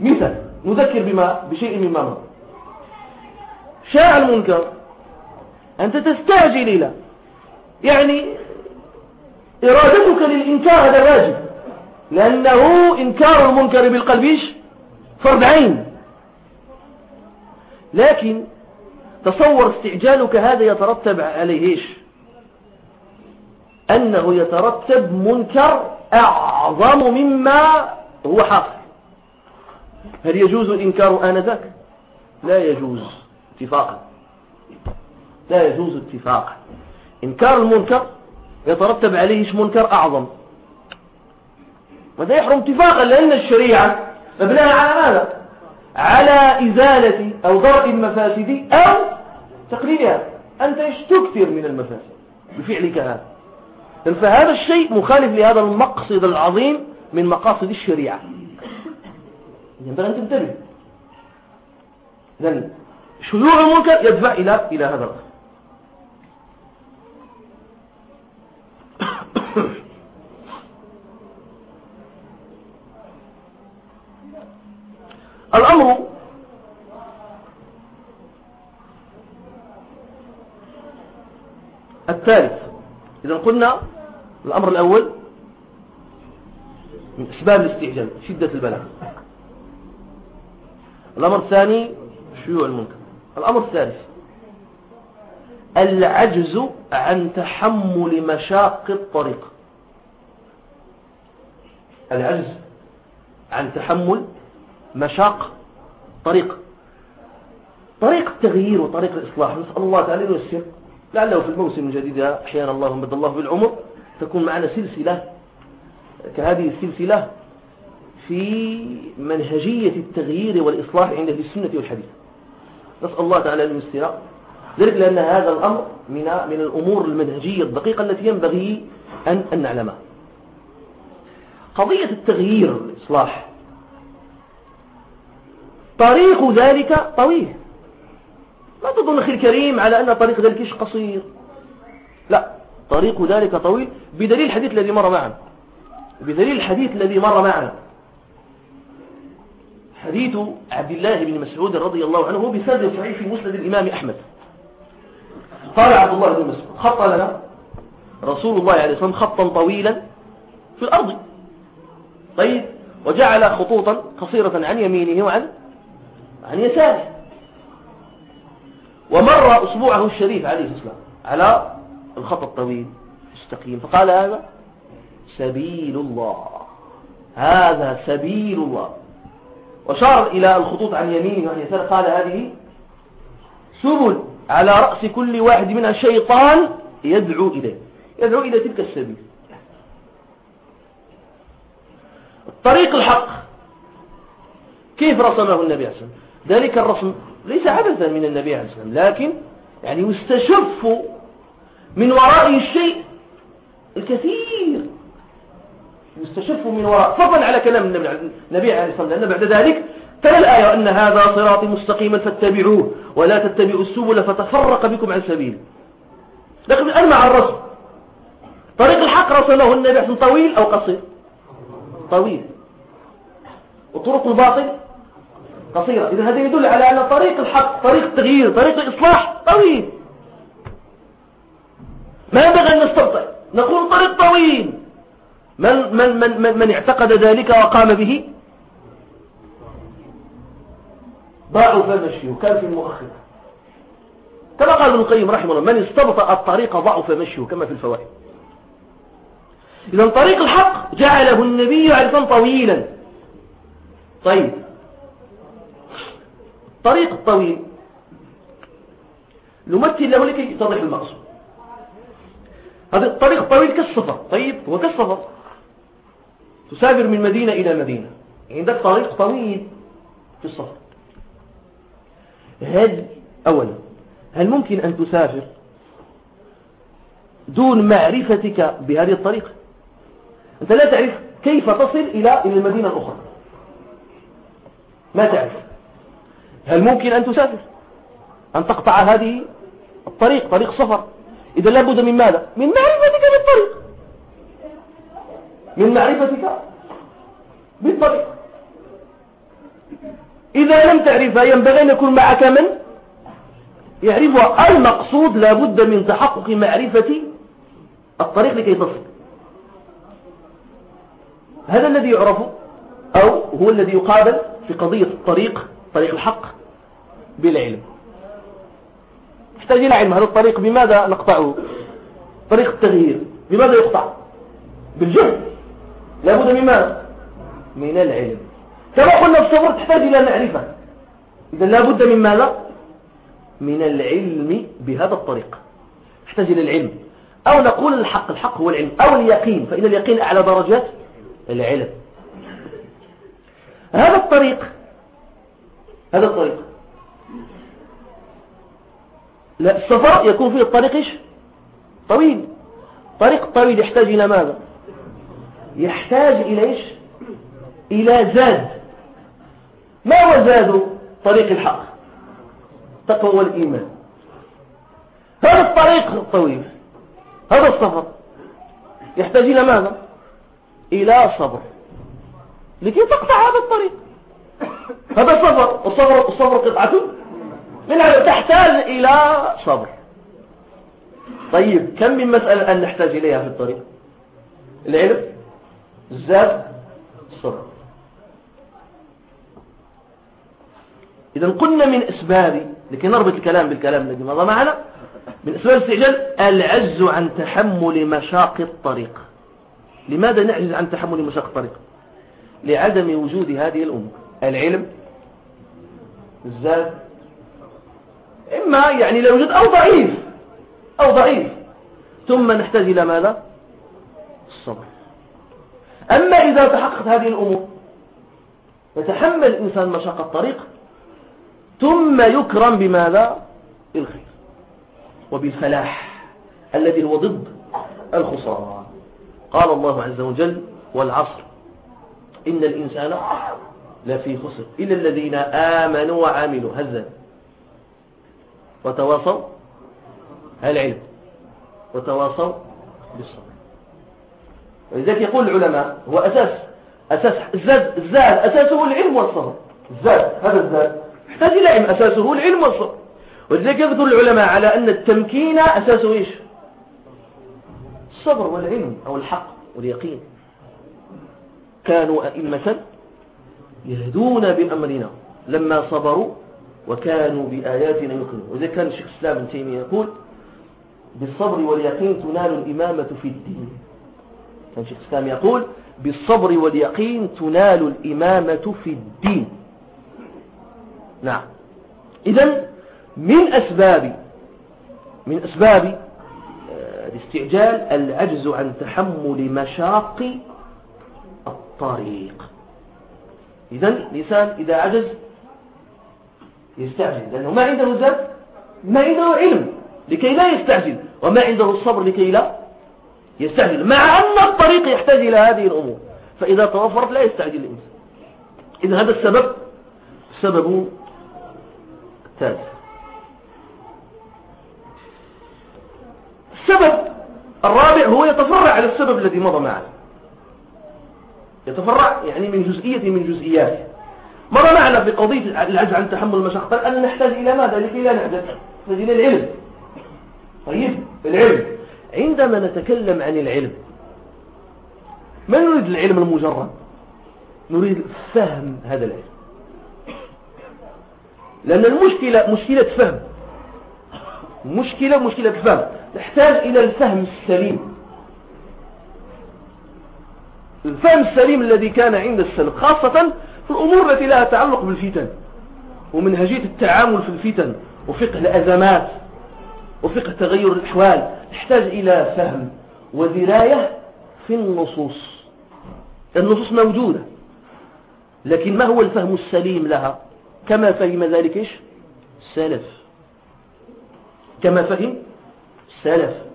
مثال نذكر بما بشيء مما مر. شاع المنكر أنت تستعجل إلى يعني إرادتك للإنكار هذا واجب لأنه إنكار المنكر بالقلب فرض عين. لكن تصور استعجالك هذا يترتب عليه إيش؟ أنه يترتب منكر أعظم مما هو حاصل. هل يجوز الإنكار آنذاك؟ لا يجوز اتفاقا. لا يجوز اتفاقا. إنكار المنكر يترتب عليه إيش؟ منكر أعظم. وهذا يحرم اتفاقا لأن الشريعة مبناها على ماذا؟ على إزالة أو ضرب المفاسد أو تقليلها أنت إيش تكثر من المفاسد بفعلك هذا؟ فهذا الشيء مخالف لهذا المقصد العظيم من مقاصد الشريعة. ينبغي أن تنتبه شيوع المنكر يدفع إلى إلى هذا الأمر الثالث. إذا قلنا الأمر الأول من أسباب الاستعجال شدة البلاء الأمر الثاني شيوع المنكر. الأمر الثالث العجز عن تحمل مشاق الطريق. العجز عن تحمل مشاق طريق. طريق التغيير وطريق الإصلاح. نسأل الله تعالى أن لعله في الموسم الجديد أحيانا الله مد الله بالعمر تكون معنا سلسلة كهذه السلسلة في منهجية التغيير والإصلاح عند السنة والحديث. نسأل الله تعالى يسر ذلك لأن هذا الأمر من من الأمور المنهجية الدقيقة التي ينبغي أن نعلمها. قضية التغيير والإصلاح. طريق ذلك طويل. ما تظن أخي الكريم على أن طريق ذلك قصير. لا طريق ذلك طويل بدليل الحديث الذي مر معنا. بدليل الحديث الذي مر معنا. حديث عبد الله بن مسعود رضي الله عنه هو بسند صحيح في مسند الإمام أحمد. قال عبد الله بن مسعود خط لنا رسول الله عليه الصلاة والسلام خطا طويلا في الأرض. طيب وجعل خطوطا قصيرة عن يمينه وعن عن يساره. ومر أسبوعه الشريف عليه السلام على الخط الطويل مستقيم فقال هذا سبيل الله هذا سبيل الله. وشار إلى الخطوط عن يمينه وعن يساره قال هذه سبل على رأس كل واحد منها شيطان يدعو إليه. يدعو إلى تلك السبيل. الطريق الحق. كيف رسمه النبي عليه الصلاة ذلك الرسم ليس عبثا من النبي عليه الصلاة والسلام لكن يعني يستشف من ورائه الشيء الكثير. يستشف من وراء فضلا على كلام النبي عليه الصلاة والسلام لأن بعد ذلك تلا الآية أن هذا صراطي مستقيما فاتبعوه ولا تتبعوا السبل فتفرق بكم عن سبيل. لكن الآن مع الرسم. طريق الحق رسمه النبي عليه طويل أو قصير؟ طويل. وطرق الباطل قصيرة. إذا هذا يدل على أن طريق الحق طريق التغيير طريق الإصلاح طويل. ما ينبغي أن نستبطئ. نقول طريق طويل. من, من, من, من, من اعتقد ذلك وقام به؟ ضاعوا فمشيه كان في المؤخر كما قال ابن القيم رحمه الله من استبطأ الطريق ضعف مشيه كما في الفوائد. إذا طريق الحق جعله النبي عرفا طويلا. طيب. طريق الطويل نمثل له لكي يتضح المقصود. هذا الطريق الطويل كالسفر. طيب هو كالسفر. تسافر من مدينة إلى مدينة. عندك طريق طويل في السفر. هل أولا هل ممكن أن تسافر دون معرفتك بهذه الطريق؟ أنت لا تعرف كيف تصل إلى المدينة الأخرى. ما تعرف. هل ممكن أن تسافر؟ أن تقطع هذه الطريق طريق سفر إذا لابد من ماذا؟ من معرفتك بالطريق. من معرفتك بالطريق. إذا لم تعرفها ينبغي أن يكون معك من؟ يعرفها المقصود لابد من تحقق معرفة الطريق لكي تصل. هذا الذي يعرف أو هو الذي يقابل في قضية الطريق طريق الحق بالعلم يحتاج إلى علم. هذا الطريق بماذا نقطعه؟ طريق التغيير. بماذا يقطع؟ بالجهد. لابد من ماذا؟ من العلم. كما قلنا الصبر تحتاج إلى معرفة. إذا لابد من ماذا؟ من العلم بهذا الطريق. تحتاج إلى العلم. أو نقول الحق الحق هو العلم. أو اليقين. فإن اليقين أعلى درجات العلم. هذا الطريق هذا الطريق. لا السفر يكون فيه الطريق إيش؟ طويل. طريق طويل يحتاج إلى ماذا؟ يحتاج إلى إيش؟ إلى زاد. ما هو زاد طريق الحق؟ تقوى والإيمان هذا الطريق الطويل هذا السفر يحتاج إلى ماذا؟ إلى صبر. لكي تقطع هذا الطريق. هذا صبر الصبر, الصبر قطعة من تحتاج إلى صبر. طيب كم من مسألة أن نحتاج إليها في الطريق؟ العلم الزاد الصبر. إذا قلنا من أسباب لكي نربط الكلام بالكلام الذي مضى معنا من أسباب الاستعجال العجز عن تحمل مشاق الطريق. لماذا نعجز عن تحمل مشاق الطريق؟ لعدم وجود هذه الأمور. العلم الزاد. إما يعني لو وجد أو ضعيف أو ضعيف. ثم نحتاج إلى ماذا؟ الصبر. أما إذا تحققت هذه الأمور يتحمل الإنسان مشاق الطريق ثم يكرم بماذا؟ بالخير وبالفلاح الذي هو ضد الخسران قال الله عز وجل والعصر إن الإنسان لفي خسر إلا الذين آمنوا وعملوا. هزا وتواصوا؟ العلم وتواصوا بالصبر. ولذلك يقول العلماء هو أساس أساس الزاد الزاد أساسه العلم والصبر. الزاد هذا الزاد. يحتاج إلى علم أساسه العلم والصبر. ولذلك يذكر العلماء على أن التمكين أساسه إيش؟ الصبر والعلم أو الحق واليقين. كانوا أئمة يهدون بأمرنا لما صبروا وكانوا بآياتنا يقنون وإذا كان الشيخ الإسلام ابن تيمية يقول بالصبر واليقين تنال الإمامة في الدين. كان الشيخ الإسلام يقول بالصبر واليقين تنال الإمامة في الدين. نعم. إذا من أسباب من أسباب آه، الاستعجال العجز عن تحمل مشاق الطريق. إذا الإنسان إذا عجز يستعجل لأنه ما عنده زاد ما عنده علم لكي لا يستعجل وما عنده الصبر لكي لا يستعجل. مع أن الطريق يحتاج إلى هذه الأمور فإذا توفرت لا يستعجل الإنسان. إذا هذا السبب سبب ثالث. السبب الرابع هو يتفرع على السبب الذي مضى معه. يتفرع يعني من جزئية من جزئياته مر معنا في قضية العجز عن تحمل المشقة؟ أن نحتاج إلى ماذا؟ لكي لا نحتاج إلى العلم. طيب العلم. عندما نتكلم عن العلم ما نريد العلم المجرد؟ نريد فهم هذا العلم. لأن المشكلة مشكلة فهم. مشكلة مشكلة فهم. تحتاج إلى الفهم السليم. الفهم السليم الذي كان عند السلف خاصة في الأمور التي لها تعلق بالفتن ومنهجية التعامل في الفتن وفقه الأزمات وفقه تغير الأحوال تحتاج إلى فهم ودراية في النصوص. النصوص موجودة لكن ما هو الفهم السليم لها؟ كما فهم ذلك السلف كما فهم السلف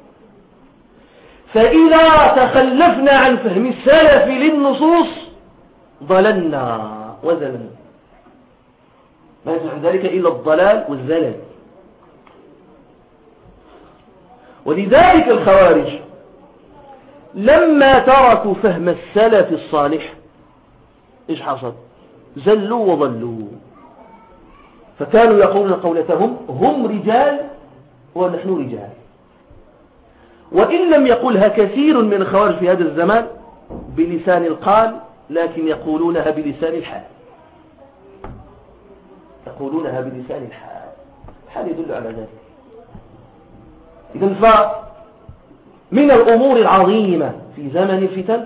فإذا تخلفنا عن فهم السلف للنصوص ضللنا وزللنا ما يفعل ذلك إلا الضلال والزلل. ولذلك الخوارج لما تركوا فهم السلف الصالح إيش حصل؟ زلوا وضلوا. فكانوا يقولون قولتهم هم رجال ونحن رجال. وإن لم يقولها كثير من الخوارج في هذا الزمان بلسان القال لكن يقولونها بلسان الحال. يقولونها بلسان الحال. الحال يدل على ذلك. إذن فمن الأمور العظيمة في زمن الفتن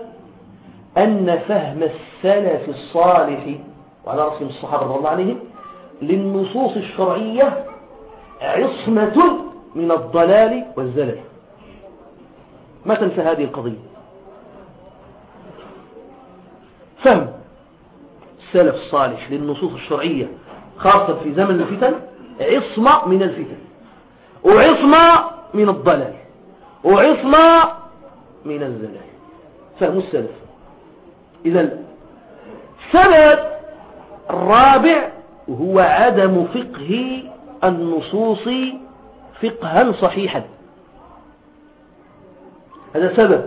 أن فهم السلف الصالح وعلى رأسهم الصحابة رضي الله عليهم للنصوص الشرعية عصمة من الضلال والزلل. ما تنسى هذه القضية. فهم السلف الصالح للنصوص الشرعية خاصة في زمن الفتن عصمة من الفتن. وعصمة من الضلال. وعصمة من الزلال فهم السلف. إذا السبب الرابع هو عدم فقه النصوص فقها صحيحا. هذا سبب.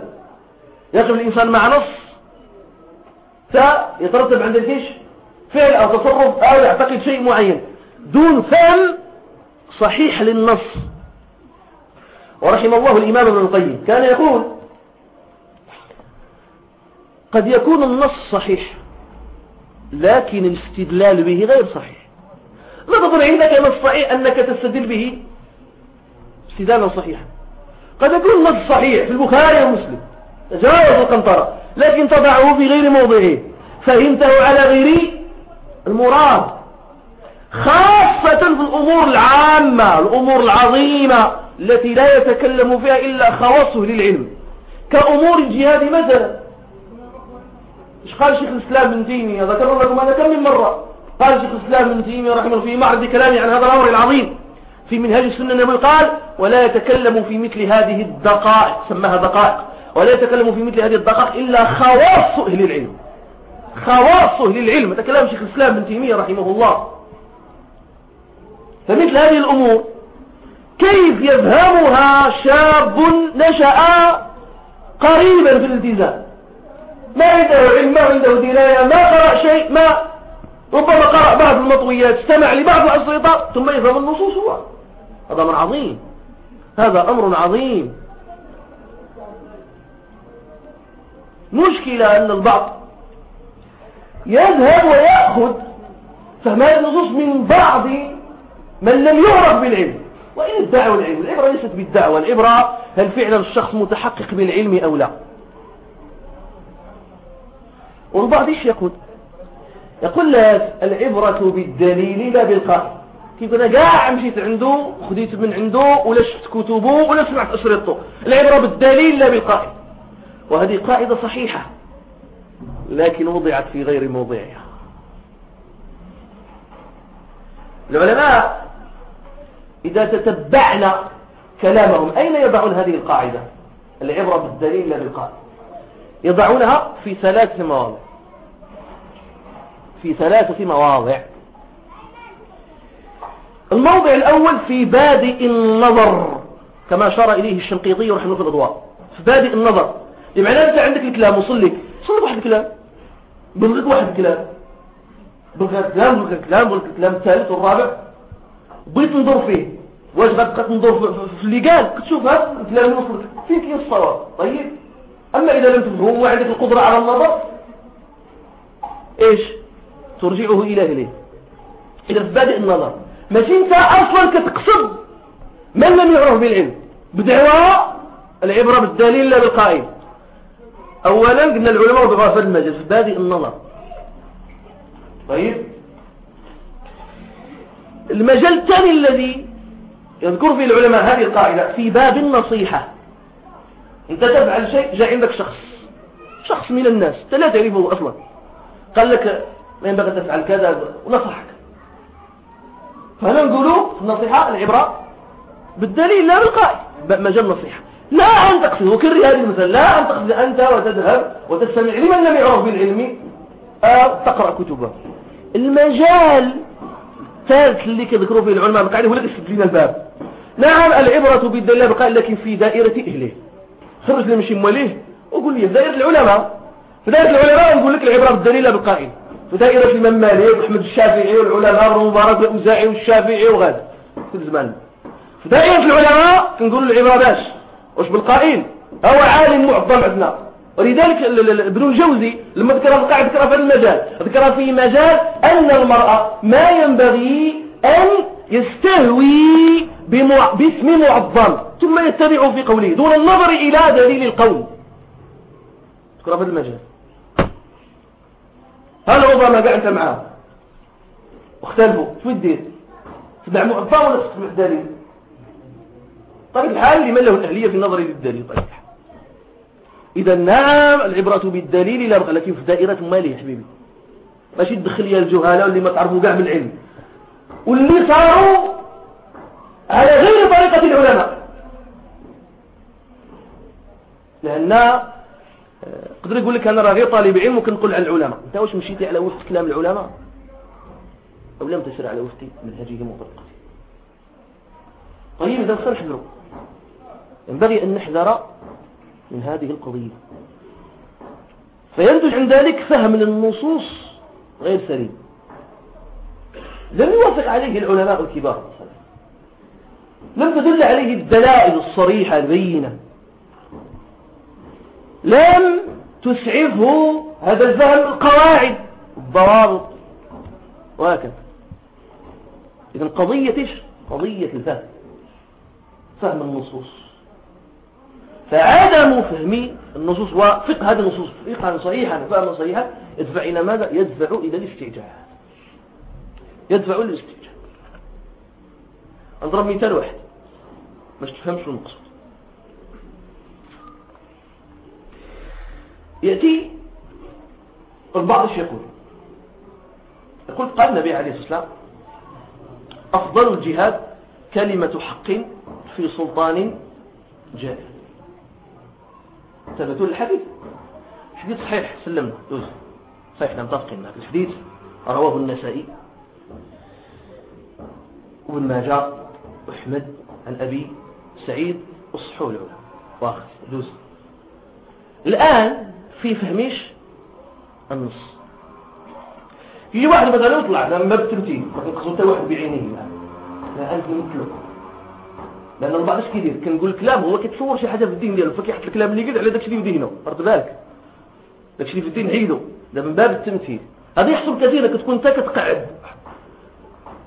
يقف الإنسان مع نص. فيترتب عند الجيش فعل أو تصرف أو يعتقد شيء معين. دون فهم صحيح للنص. ورحم الله الإمام ابن القيم. كان يقول قد يكون النص صحيح لكن الاستدلال به غير صحيح. لا تقول عندك نص صحيح أنك تستدل به استدلالا صحيحا. قد يكون النص صحيح في البخاري ومسلم. تجاوز القنطرة. لكن تضعه في غير موضعه. فهمته على غير المراد. خاصة في الأمور العامة الأمور العظيمة التي لا يتكلم فيها إلا خواصه للعلم. كأمور الجهاد مثلا. إيش قال شيخ الإسلام بن تيمية؟ ذكر لكم هذا كم من مرة؟ قال شيخ الإسلام بن تيمية رحمه الله في معرض كلامي عن هذا الأمر العظيم. في منهاج السنة النبوي قال ولا يتكلم في مثل هذه الدقائق سماها دقائق. ولا يتكلم في مثل هذه الدقائق إلا خواص أهل العلم. خواص أهل العلم. هذا كلام شيخ الإسلام بن تيمية رحمه الله. فمثل هذه الأمور كيف يفهمها شاب نشأ قريبا في الالتزام؟ ما عنده علم ما عنده دراية ما قرأ شيء ما ربما قرأ بعض المطويات استمع لبعض الأسرطة ثم يفهم النصوص هو. هذا أمر عظيم. هذا أمر عظيم. مشكلة أن البعض يذهب ويأخذ فهم هذه النصوص من بعض من لم يعرف بالعلم. وإن ادعوا العلم العبرة ليست بالدعوة. العبرة هل فعلا الشخص متحقق بالعلم أو لا. والبعض إيش يقول يقول لك العبرة بالدليل لا بالقائل. كيف أنا قاع مشيت عنده خديت من عنده ولا شفت كتبه ولا سمعت اشرطه العبرة بالدليل لا بالقائل. وهذه قاعدة صحيحة لكن وضعت في غير موضعها. العلماء إذا تتبعنا كلامهم أين يضعون هذه القاعدة؟ العبرة بالدليل لا بالقائل. يضعونها في ثلاث مواضع. في ثلاثة مواضع. الموضع الأول في بادئ النظر كما أشار إليه الشنقيطي رحمه الله في الأضواء. في بادئ النظر. بمعنى أنت عندك الكلام وصل لك صل واحد الكلام. بلغك واحد الكلام. بلغك الكلام بلغك الكلام بلغك الكلام. الثالث والرابع. بغيت تنظر فيه. واش غتبقى تنظر في اللي قال كتشوف هذا الكلام اللي وصلك. فين كاين الصواب طيب. أما إذا لم تفهم وعندك القدرة على النظر. إيش؟ ترجعه إلى إليه. إذا في بادئ النظر. ماشي أنت أصلا كتقصد من لم يعرف بالعلم؟ بدعوى العبرة بالدليل لا بالقائل. أولا قلنا العلماء وضعوا في المجال في بادئ النظر. طيب. المجال الثاني الذي يذكر فيه العلماء هذه القاعدة في باب النصيحة. أنت تفعل شيء جاء عندك شخص. شخص من الناس أنت لا تعرفه أصلا. قال لك ما ينبغي تفعل كذا ونصحك. فهنا نقولوا في النصيحة العبرة بالدليل لا بالقائل مجال النصيحة. لا أن تقصد وكرر هذه المثال لا أن تقصد أنت وتذهب وتستمع لمن لم يعرف بالعلم أو تقرأ كتبه. المجال الثالث اللي كذكروا فيه العلماء بالقاعدة هو الذي لنا الباب. نعم العبرة بالدليل بالقائل لكن في دائرة أهله. خرج لي مشي مواليه وقول لي في دائرة العلماء في دائرة العلماء نقول لك العبرة بالدليل بالقائل في دائرة الإمام مالك وأحمد الشافعي والعلماء والمبارك والأوزاعي والشافعي وغاد. كل زمان. في دائرة العلماء كنقول العبرة باش. واش بالقائل؟ هو عالم معظم عندنا. ولذلك ابن الجوزي لما ذكر القاعدة ذكر في المجال. ذكر في مجال أن المرأة ما ينبغي أن يستهوي باسم معظم. ثم يتبع في قوله. دون النظر إلى دليل القول. ذكر في المجال. هل ربما قعدت معاه واختلفوا شو الدين تدع معظم ولا تستمع دليل. طيب الحال لمن له الأهلية في النظر للدليل طيب. إذا نعم العبرة بالدليل لا بقى لكن في دائرة مالي يا حبيبي. ماشي تدخل يا الجهلاء واللي ما تعرفوا كاع بالعلم. واللي صاروا على غير طريقة العلماء. لأن قدر يقول لك أنا راه غير طالب علم وكنقول على العلماء. أنت واش مشيتي على وفق كلام العلماء؟ أو لم تسر على وفق منهجهم وطريقتهم طيب إذا نحذروا ينبغي أن نحذر من هذه القضية. فينتج عن ذلك فهم للنصوص غير سليم. لم يوافق عليه العلماء الكبار لم تدل عليه الدلائل الصريحة البينة. لم تسعفه هذا الفهم القواعد الضوابط. وهكذا. إذن قضية إيش؟ قضية الفهم. فهم النصوص. فعدم فهم النصوص وفقه هذه النصوص فقها صحيحا فهما صحيحا يدفع إلى ماذا؟ يدفع إلى الاستعجال يدفع إلى الاستعجال أضرب مثال واحد. باش تفهمش المقصود يأتي البعض إيش يقول يقول قال النبي عليه الصلاة والسلام أفضل الجهاد كلمة حق في سلطان جائر ثبتوا الحديث؟ حديث صحيح سلمنا دوز صحيح متفقين معك الحديث. رواه النسائي. وابن ماجه واحمد عن أبي سعيد وصحوا العلماء. واخذ دوز الآن في فهميش النص. يجي واحد مثلا يطلع لما بترتين ما كنقصوا حتى واحد بعينيه. لا أنت مثله لأن البعض اش كيدير؟ كنقول الكلام هو كيتصور شي حاجة في الدين ديالو فكيحط الكلام اللي قال على داكشي اللي في ذهنه فرد بالك؟ داكشي اللي في الدين عيدو ده من باب التمثيل. هذا يحصل كثيرا كتكون أنت كتقعد.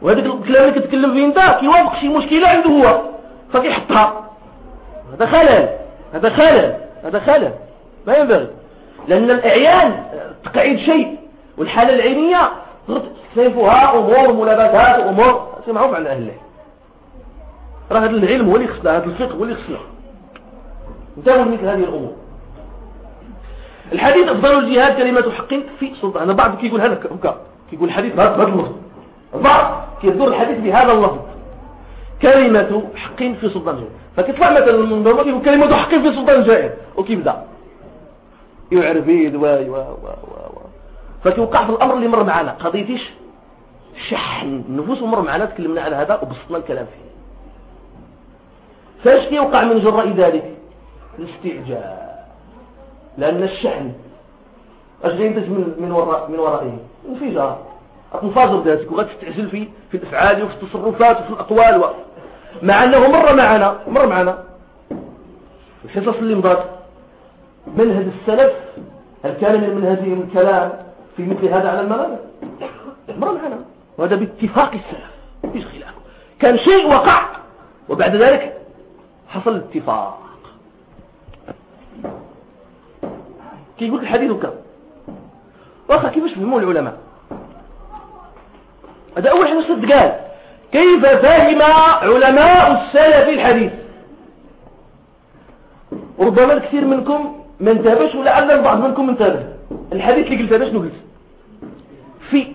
وهذاك الكلام اللي كتكلم فيه أنت كيوافق شي مشكلة عنده هو فكيحطها. هذا خلل هذا خلل هذا خلل. ما ينبغي. لأن الأعيان تقعيد شيء والحالة العينية سيفها أمور ملابسات أمور. معروف عن أهل العلم. راه هذا العلم هو اللي خصنا هذا الفقه هو اللي خصنا انتبهوا مثل هذه الأمور. الحديث أفضل الجهاد كلمة حق في سلطان. أنا بعض كيقول هذا كيقول الحديث بهذا اللفظ البعض كيدور الحديث بهذا اللفظ. كلمة حق في سلطان جائر. فكيطلع مثلا من يقول كلمة حق في سلطان جائر. وكيبدا يعرف يد و و و و فكيوقع في الأمر اللي مر معنا قضيتيش شحن. النفوس مر معنا تكلمنا على هذا وبسطنا الكلام فيه. فاش يوقع من جراء ذلك؟ الاستعجال. لأن الشحن أش ينتج من من وراء من ورائه؟ انفجار. تنفجر ذاتك وغتستعجل في في الأفعال وفي التصرفات وفي الأقوال و... مع أنه مر معنا مر معنا الحصص اللي مضات. منهج السلف هل كان من منهجهم الكلام في مثل هذا على المغرب مر معنا وهذا باتفاق السلف فيش خلاف. كان شيء وقع وبعد ذلك حصل الاتفاق كي يقول الحديث كم واخا كيفاش فهموا العلماء؟ هذا أول حاجة صد قال كيف فهم علماء السلف الحديث؟ ربما الكثير منكم ما انتبهش ولعل البعض منكم انتبه الحديث اللي قلتها شنو قلت في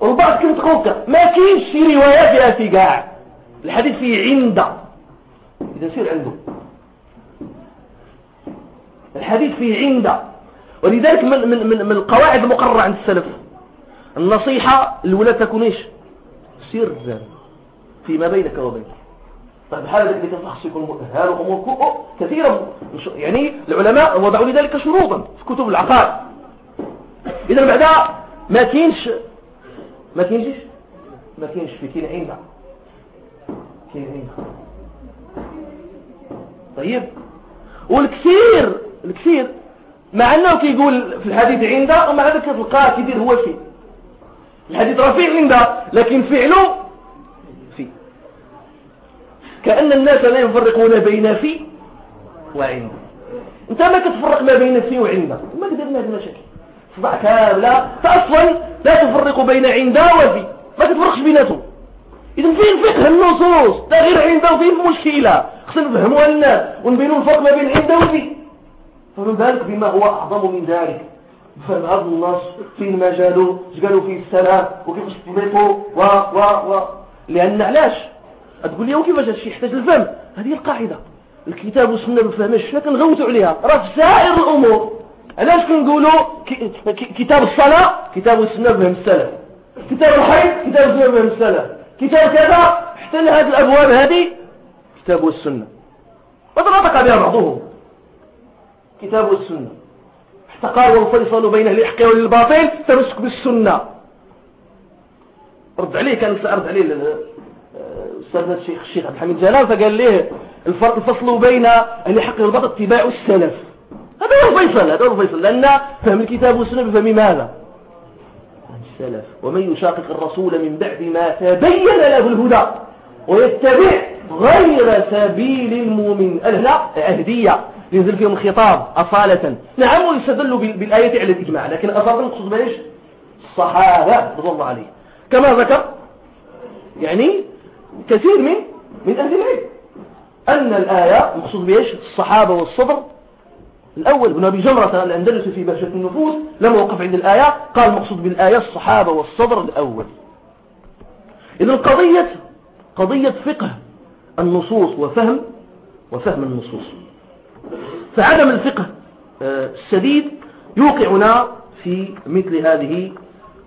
والبعض كنت قوكا ما كاينش شي روايات فيها في كاع الحديث فيه عند إذا سير عنده. الحديث فيه عند ولذلك من, من, من, من القواعد المقررة عند السلف. النصيحة الأولى تكون إيش؟ سرا. فيما بينك وبينك طيب هذا ذلك الشخص يكون مؤهل وأمور كثيرة يعني العلماء وضعوا لذلك شروطا في كتب العقائد. إذا بعدها ما كاينش ما كاينش ما كاينش في كاين عين كاين عين طيب والكثير الكثير مع أنه كيقول في الحديث عنده ومع ذلك تلقاه كيدير هو فيه الحديث رفيع عنده لكن فعله كأن الناس لا يفرقون بين في وعند. انت ما كتفرق ما بين في وعند. ما قدرنا هذه المشاكل. صدع كاملة فأصلا لا تفرق بين عند وفي. ما تفرقش بيناتهم. إذا فين فقه النصوص؟ ده غير عند وفي. مشكلة؟ خصنا نفهموها الناس ونبينوا الفرق ما بين عند وفي. فمن ذلك بما هو أعظم من ذلك. فهم هذا النص فين ما جالوا؟ قالوا فيه السلام وكيف استبيتوا و و و. لأن علاش؟ تقول لي وكيفاش هادشي يحتاج الفهم هذه القاعدة. الكتاب والسنة ما فهمش لكن غوتوا عليها. راه في سائر الأمور. علاش كنقولوا كتاب الصلاة كتاب السنة بهم السلف. كتاب الحيض كتاب السنة بهم السلف. كتاب كذا حتى لهذه الأبواب هذه كتاب والسنة. وتناطق بها بعضهم؟ كتاب والسنة. حتى قال والفيصل بين الإحق والباطل تمسك بالسنة. رد عليه كان رد عليه الأستاذ الشيخ الشيخ عبد الحميد جلال فقال ليه الفرق الفصل بين الحق والباطل اتباع السلف؟ هذا هو الفيصل هذا هو الفيصل لأن فهم الكتاب والسنة بفهم ماذا؟ السلف. ومن يشاقق الرسول من بعد ما تبين له الهدى ويتبع غير سبيل المؤمن. الهلا عهدية. ينزل فيهم الخطاب أصالة. نعم ويستدل بالآية على الإجماع لكن أصالة نقصد بإيش؟ الصحابة رضي الله عليه. كما ذكر يعني كثير من من أهل العلم. أن الآية مقصود بإيش؟ الصحابة والصبر. الأول ابن أبي جمرة الأندلسي في بهجة النفوس لما وقف عند الآية قال مقصود بالآية الصحابة والصدر الأول. إذا قضية قضية فقه النصوص وفهم وفهم النصوص. فعدم الفقه آه، السديد يوقعنا في مثل هذه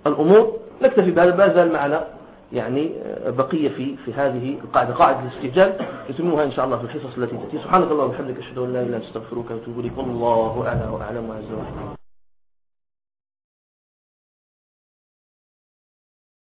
الأمور. نكتفي بهذا المعنى. يعني بقية في في هذه القاعدة. قاعدة الاستجال نتموها إن شاء الله في الحصص التي تأتي. سبحانك الله وبحمدك أشهد أن لا إله إلا أنت أستغفرك وأتوب إليك. والله أعلى وأعلم وجل